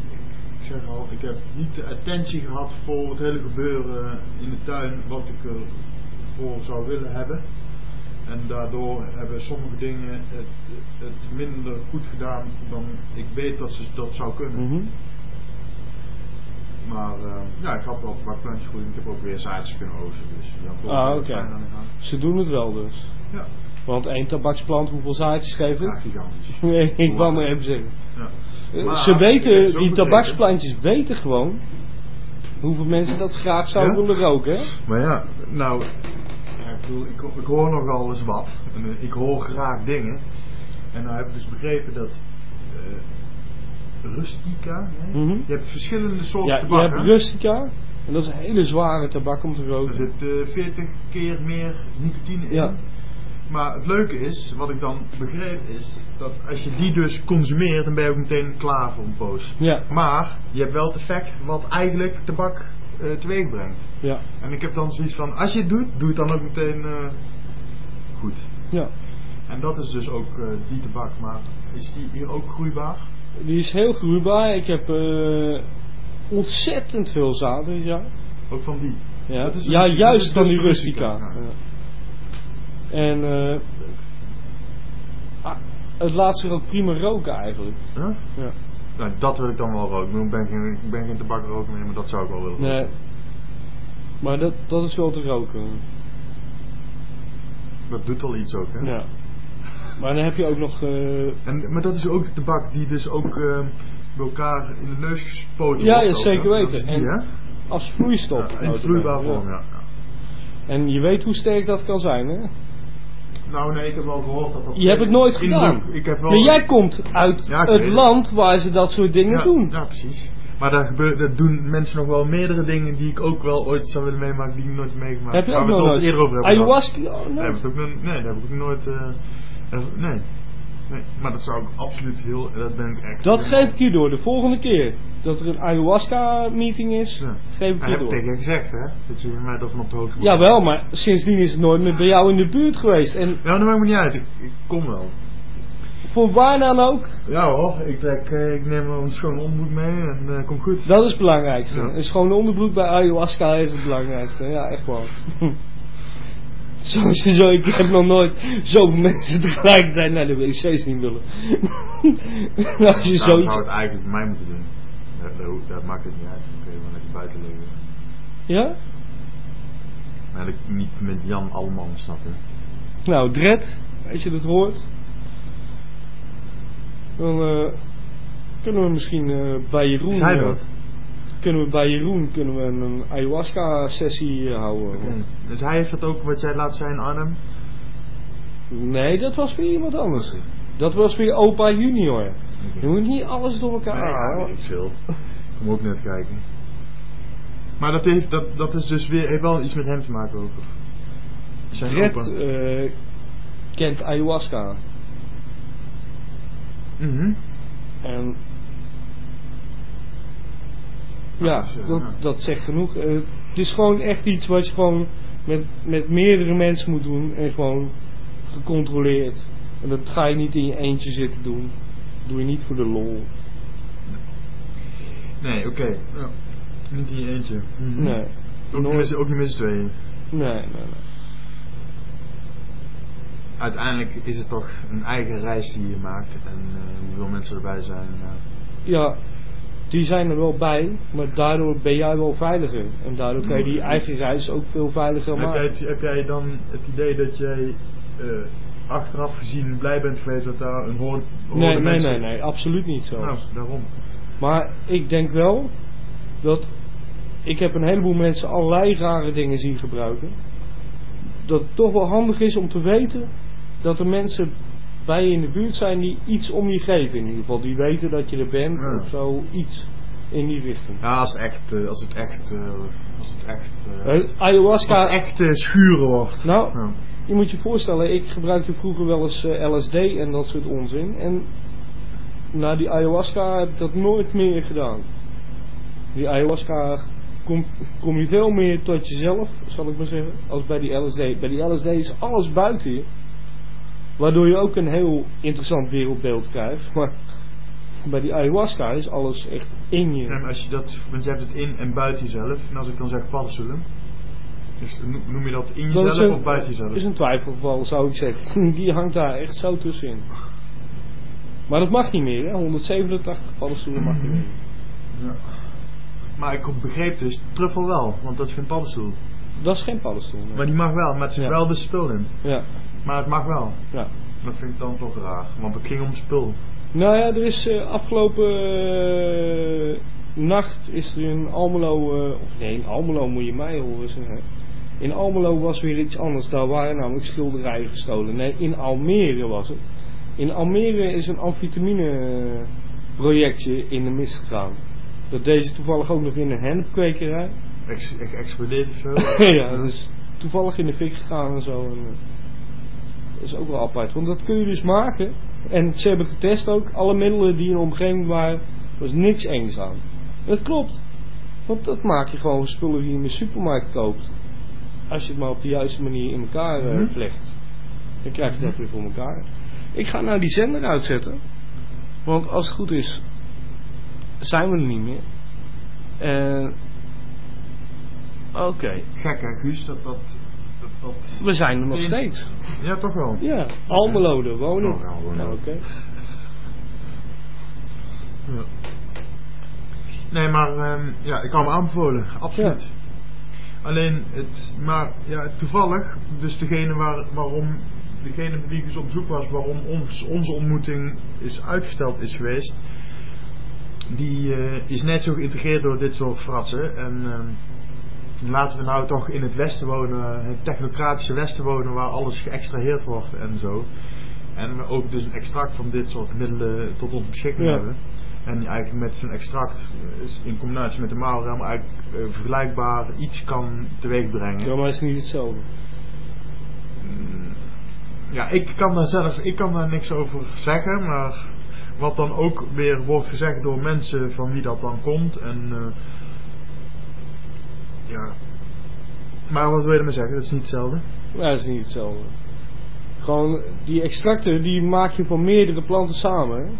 zeg al, ik heb niet de attentie gehad voor het hele gebeuren in de tuin wat ik ervoor zou willen hebben. En daardoor hebben sommige dingen het, het minder goed gedaan dan ik weet dat ze dat zou kunnen. Mhm. Maar eh, ja, ik had wel tabakplantjes groeien. Ik heb ook weer zaadjes kunnen oogsten. Dus dan Ah, oké. Ze doen het wel dus. Ja, Want één tabaksplant, hoeveel zaadjes geeft ja, gigantisch. *laughs* Nee, ik wou maar even zeggen. Ja. Eh, Maar Ze weten, die tabaksplantjes weten gewoon hoeveel mensen dat graag zouden Ja? willen roken. Hè? Maar ja, nou, ik, bedoel, ik, ik hoor nogal eens wat. En, eh, ik hoor graag dingen. En nou heb ik dus begrepen dat eh, rustica? Mhm. je hebt verschillende soorten Ja, je tabak. hebt hè? rustica. En dat is een hele zware tabak om te Er roken. zit eh, 40 keer meer nicotine in. Ja. Maar het leuke is, wat ik dan begreep is, dat als je die dus consumeert, dan ben je ook meteen klaar voor een poos. Ja, Maar je hebt wel het effect wat eigenlijk tabak eh teweeg brengt. ja, En ik heb dan zoiets van, als je het doet, doe het dan ook meteen eh, goed. ja. En dat is dus ook eh, die tabak. Maar is die hier ook groeibaar? Die is heel groeibaar. Ik heb ontzettend veel zaden jaar. Ook van die? Ja, ja juist van die rustica, ja. En eh, ah, het laat zich ook prima roken eigenlijk. Huh? Ja. Nou, dat wil ik dan wel roken. Ik ben geen, ik ben geen tabakroker meer, maar dat zou ik wel willen roken. Nee. Maar dat, dat is wel te roken. Dat doet al iets ook, hè? Ja. Maar dan heb je ook nog. eh, En, maar dat is ook de tabak die dus ook eh, bij elkaar in de neus gespoten Ja, wordt. ja, zeker weten. Dat is die, En- hè? als vloeistof. Ja, in vloeibaar vorm, ja. ja. En je weet hoe sterk dat kan zijn, hè? Nou nee, ik heb wel gehoord dat dat... Je hebt het nooit gedaan. Ik heb wel... Maar jij komt uit Ja, het land waar ze dat soort dingen ja, doen. Ja, precies. Maar daar, gebeurt, daar doen mensen nog wel meerdere dingen die ik ook wel ooit zou willen meemaken, die ik nooit meegemaakt. Heb je ook nog nooit? eerder over hebben. Ayahuasca? Oh, Daar nee. heb ik ook nog, nee, daar heb ik ook nooit... eh, nee. Nee. Maar dat zou ik absoluut heel... Dat ben ik echt... Dat geef ik je door. De volgende keer dat er een ayahuasca meeting is, Ja. geef ik Dat je heb ik door. tegen je gezegd, hè? Dat je mij daarvan op de hoogte moet Jawel, maar sindsdien is het nooit meer bij jou in de buurt geweest. En Ja, dat maakt me niet uit. Ik, ik kom wel. voor waar dan ook, Ja hoor, ik, trek, eh, ik neem wel een schone onderbroek mee en eh komt goed. dat is het belangrijkste. Ja. Een schone onderbroek bij ayahuasca is het belangrijkste. Ja, echt wel. *laughs* Zo, zo, ik heb nog nooit zoveel mensen tegelijkertijd naar de wc's niet willen. *laughs* Als je Daarom zoiets... zou het eigenlijk mij moeten doen. Dat, dat, hoeft- dat maakt het niet uit. Dan kun je wel lekker buiten liggen. Ja? Maar ik, niet met Jan Alman, snap je? Nou, Dred, als je dat hoort, dan eh, kunnen we misschien eh, bij Jeroen. Hij eh, dat? Kunnen we bij Jeroen kunnen we een ayahuasca sessie eh, houden. Dus hij heeft dat ook wat jij laat zijn Arnhem? Nee, dat was weer iemand anders. Dat was weer opa junior. Oké. Je moet niet alles door elkaar Nee, ja, halen. *laughs* ik veel. Ik kom ook net kijken. Maar dat, heeft, dat, dat is dus weer, heeft wel iets met hem te maken ook. Zijn Dred opa. eh, kent ayahuasca. Mhm. En Ah, ja, dus, eh, dat, dat zegt genoeg. Eh, het is gewoon echt iets wat je gewoon met, met meerdere mensen moet doen en gewoon gecontroleerd. En dat ga je niet in je eentje zitten doen. Dat doe je niet voor de lol. Nee, oké. Ja. Niet in je eentje. Mhm. Nee. Ook, niet met, ook niet met z'n tweeën. Nee, nee, nee. Uiteindelijk is het toch een eigen reis die je maakt. En eh, hoeveel mensen erbij zijn. Ja, die zijn er wel bij, maar daardoor ben jij wel veiliger. En daardoor kan je die eigen reis ook veel veiliger Heb, jij, maken. het- heb jij dan het idee dat jij eh, achteraf gezien blij bent geweest dat daar een hoor, Nee, nee, mensen... nee, nee, absoluut niet zo. Nou, daarom. Maar ik denk wel dat ik heb een heleboel mensen allerlei rare dingen zien gebruiken. Dat het toch wel handig is om te weten dat er mensen bij je in de buurt zijn die iets om je geven. In ieder geval, die weten dat je er bent Ja. of zo, iets in die richting. Ja, als het echt, eh, als het echt, eh, als het echt, eh, als ayahuasca, het echt schuren wordt. nou, Ja. je moet je voorstellen, ik gebruikte vroeger wel eens LSD en dat soort onzin. En na die ayahuasca heb ik dat nooit meer gedaan. Die ayahuasca kom, kom je veel meer tot jezelf, zal ik maar zeggen, als bij die LSD. Bij die LSD is alles buiten je. Waardoor je ook een heel interessant wereldbeeld krijgt. Maar bij die ayahuasca is alles echt in je. Ja, maar als je dat, want je hebt het in en buiten jezelf. En als ik dan zeg paddenstoelen. Dus no- noem je dat in Dat is jezelf een- of buiten jezelf? is een twijfelgeval, zou ik zeggen. *laughs* Die hangt daar echt zo tussenin. Maar dat mag niet meer, hè? 187 paddenstoelen mag niet meer. Ja. Maar ik begreep dus truffel wel, want dat is geen paddenstoel. Dat is geen paddenstoel. nee. Maar die mag wel, maar het zit Ja. wel de spul in. Ja, Maar het mag wel. ja. Dat vind ik dan toch raar, want het ging om spul. Nou ja, er is eh, afgelopen eh, nacht is er in Almelo, eh, of nee, in Almelo moet je mij horen zeggen. In Almelo was weer iets anders, daar waren namelijk schilderijen gestolen. Nee, in Almere was het. In Almere is een amfetamine projectje in de mist gegaan. Dat deze toevallig ook nog in een hennepkwekerij. Ex ex of zo. ja, dus toevallig in de fik gegaan en zo. En, dat is ook wel apart, want dat kun je dus maken. En ze hebben getest ook, alle middelen die in de omgeving waren, was niks engs aan. Dat klopt, want dat maak je gewoon spullen die je in de supermarkt koopt. Als je het maar op de juiste manier in elkaar eh, Mhm. vlecht, dan krijg je dat weer voor elkaar. Ik ga nou die zender uitzetten, want als het goed is, zijn we er niet meer. En Oké, Gek hè, Guus, dat dat... we zijn er nog steeds. Ja, toch wel. Ja, Almelo, de woning. Oh. Nou, Oké. Ja. Nee, maar ehm, ja, ik kan hem aanbevolen, absoluut. Alleen, het, maar ja, toevallig, dus degene waar, waarom, degene ik dus op zoek was, waarom ons, onze ontmoeting is uitgesteld is geweest, die eh, is net zo geïntegreerd door dit soort fratsen. En ehm, laten we nou toch in het Westen wonen, het technocratische Westen wonen, waar alles geëxtraheerd wordt en zo. En we ook dus een extract van dit soort middelen tot onze beschikking Ja. hebben. En eigenlijk met zo'n extract is in combinatie met de maalrem eigenlijk eh, vergelijkbaar iets kan teweeg brengen. Ja, maar het is niet hetzelfde. Mm, Ja, ik kan daar zelf ik kan daar niks over zeggen, maar wat dan ook weer wordt gezegd door mensen van wie dat dan komt. En eh, ja. Maar wat wil je ermee zeggen? Dat is niet hetzelfde. Ja, dat is niet hetzelfde. Gewoon, die extracten die maak je van meerdere planten samen. Hè?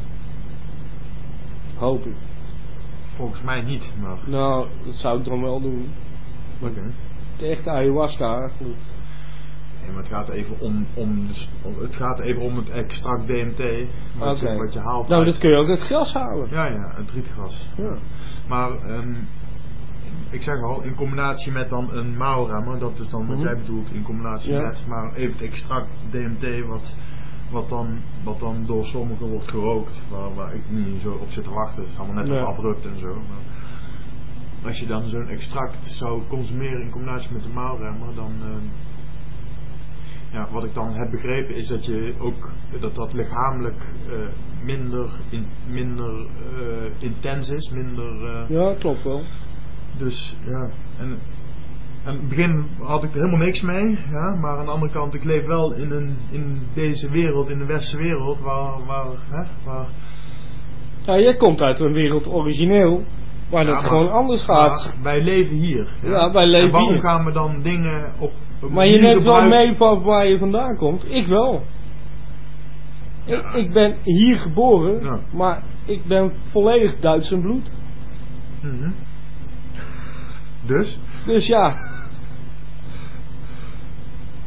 Hoop ik. Volgens mij niet, maar. Nou, dat zou ik dan wel doen. Oké. De echte ayahuasca, goed. Nee, maar het gaat even om, om, het gaat even om het extract DMT. Wat, je, wat je haalt. Nou, uit- dat kun je ook uit gras halen. Ja, ja, het rietgras. Ja. Maar ehm, ik zeg al, in combinatie met dan een mouwremmer, dat is dan wat Mhm. jij bedoelt in combinatie Ja. met, maar even het extract DMT wat, wat, dan, wat dan door sommigen wordt gerookt, waar, waar ik niet zo op zit te wachten, het is allemaal net Nee. wat abrupt en zo. Maar als je dan zo'n extract zou consumeren in combinatie met een mouwremmer, dan... ehm, ja, wat ik dan heb begrepen is dat je ook dat dat lichamelijk eh, minder, in, minder eh, intens is, minder. eh, Ja, klopt wel. Dus ja, en, in het begin had ik er helemaal niks mee, ja, maar aan de andere kant, ik leef wel in, een, in deze wereld, in de westerse wereld, waar, waar, hè, waar Ja, jij komt uit een wereld origineel, waar Ja, het maar- gewoon anders gaat. maar wij leven hier. Ja, wij leven en waarom hier. gaan we dan dingen op. op Maar je neemt wel mee van waar je vandaan komt. Ik wel. Ik, ik ben hier geboren, Ja. maar ik ben volledig Duits in bloed. Mhm. Dus? Dus ja.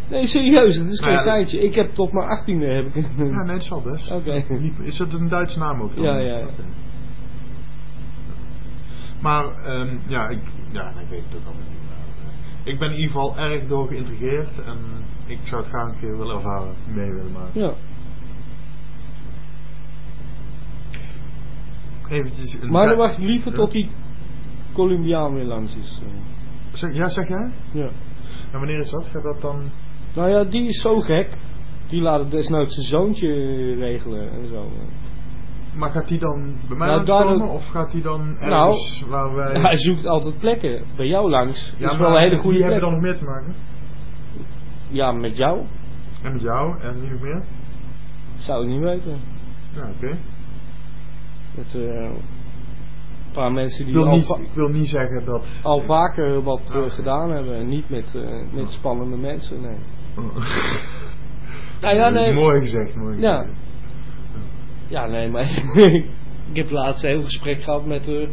Nee, serieus, het is Nou geen ja, tijdje. Ik heb tot mijn achttiende heb ik een... Ja, nee, het zal best. Oké. Is dat een Duitse naam ook dan? Ja, ja. Maar, ehm, ja, ik, ja, nee, ik weet het ook allemaal niet. Maar, eh, ik ben in ieder geval erg door geïntegreerd en ik zou het graag een keer willen ervaren, mee willen maken. Ja. Eventjes een Maar dan wacht ik liever tot die Columbiaan weer langs is. eh. Zeg, ja, zeg jij? Ja. En wanneer is dat? Gaat dat dan... Nou ja, die is zo gek. Die laat het desnoods zijn zoontje regelen en zo. Maar gaat die dan bij mij Nou, komen of gaat die dan Nou, ergens waar wij... *laughs* Hij zoekt altijd plekken. Bij jou langs. ja, is maar wel een hele goede plek. hebben dan nog meer te maken? Ja, met jou? En met jou en nog meer? Zou ik niet weten. Ja, oké. Het, eh, paar mensen Ik die wil, niet, ik wil niet zeggen dat... al vaker wat Ah, eh, gedaan hebben en niet met, eh, met spannende mensen. Nee. Oh. *laughs* Nou ja, nee. Mooi gezegd, mooi Ja. gezegd. Ja, nee, maar *laughs* ik heb laatst een heel gesprek gehad met de.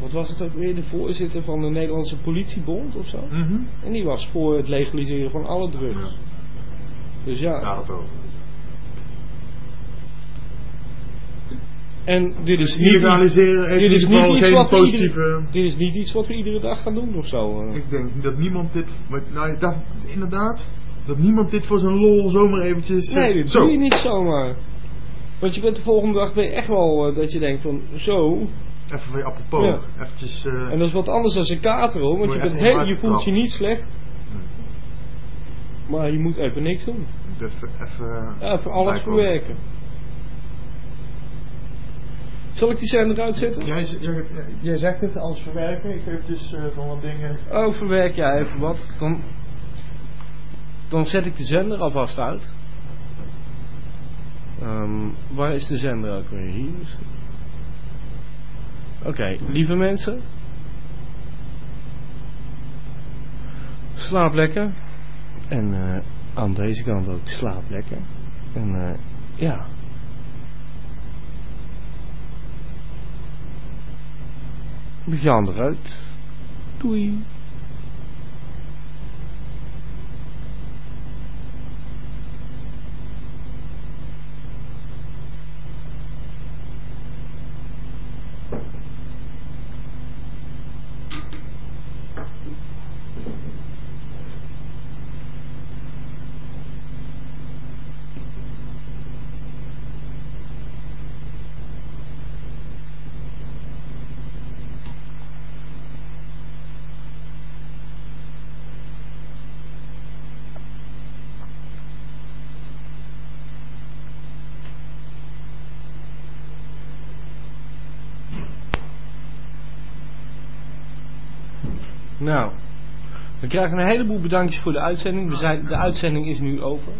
Wat was het ook weer? De voorzitter van de Nederlandse Politiebond of zo. Mhm. En die was voor het legaliseren van alle drugs. Ja. Dus ja. Daar het over. En dit is niet, Illegaliseren dit is niet iets wat we positieve... iedere, dit is niet iets wat we iedere dag gaan doen of zo. eh. Ik denk dat niemand dit... maar- Nou, dat, inderdaad. Dat niemand dit voor zijn lol zomaar eventjes... eh, Nee, dit zo. doe je niet zomaar. Want je bent de volgende dag ben je echt wel eh, dat je denkt van zo. Even weer apropos. Ja. Eventjes... En dat is wat anders dan een kater hoor. Want je, je bent echt he- je voelt je niet slecht. Maar je moet even niks doen. even... Even, Ja, Even alles verwerken. Zal ik die zender uitzetten? Jij, jij, jij zegt het, alles verwerken. Ik heb dus eh, van wat dingen... Oh, verwerk jij even wat. Dan, dan zet ik de zender alvast uit. Ehm, waar is de zender ook weer? Hier is. Oké, lieve mensen. Slaap lekker. En eh, aan deze kant ook slaap lekker. En eh, ja. We gaan eruit. Doei. Nou, we krijgen een heleboel bedankjes voor de uitzending. We zijn, de uitzending is nu over.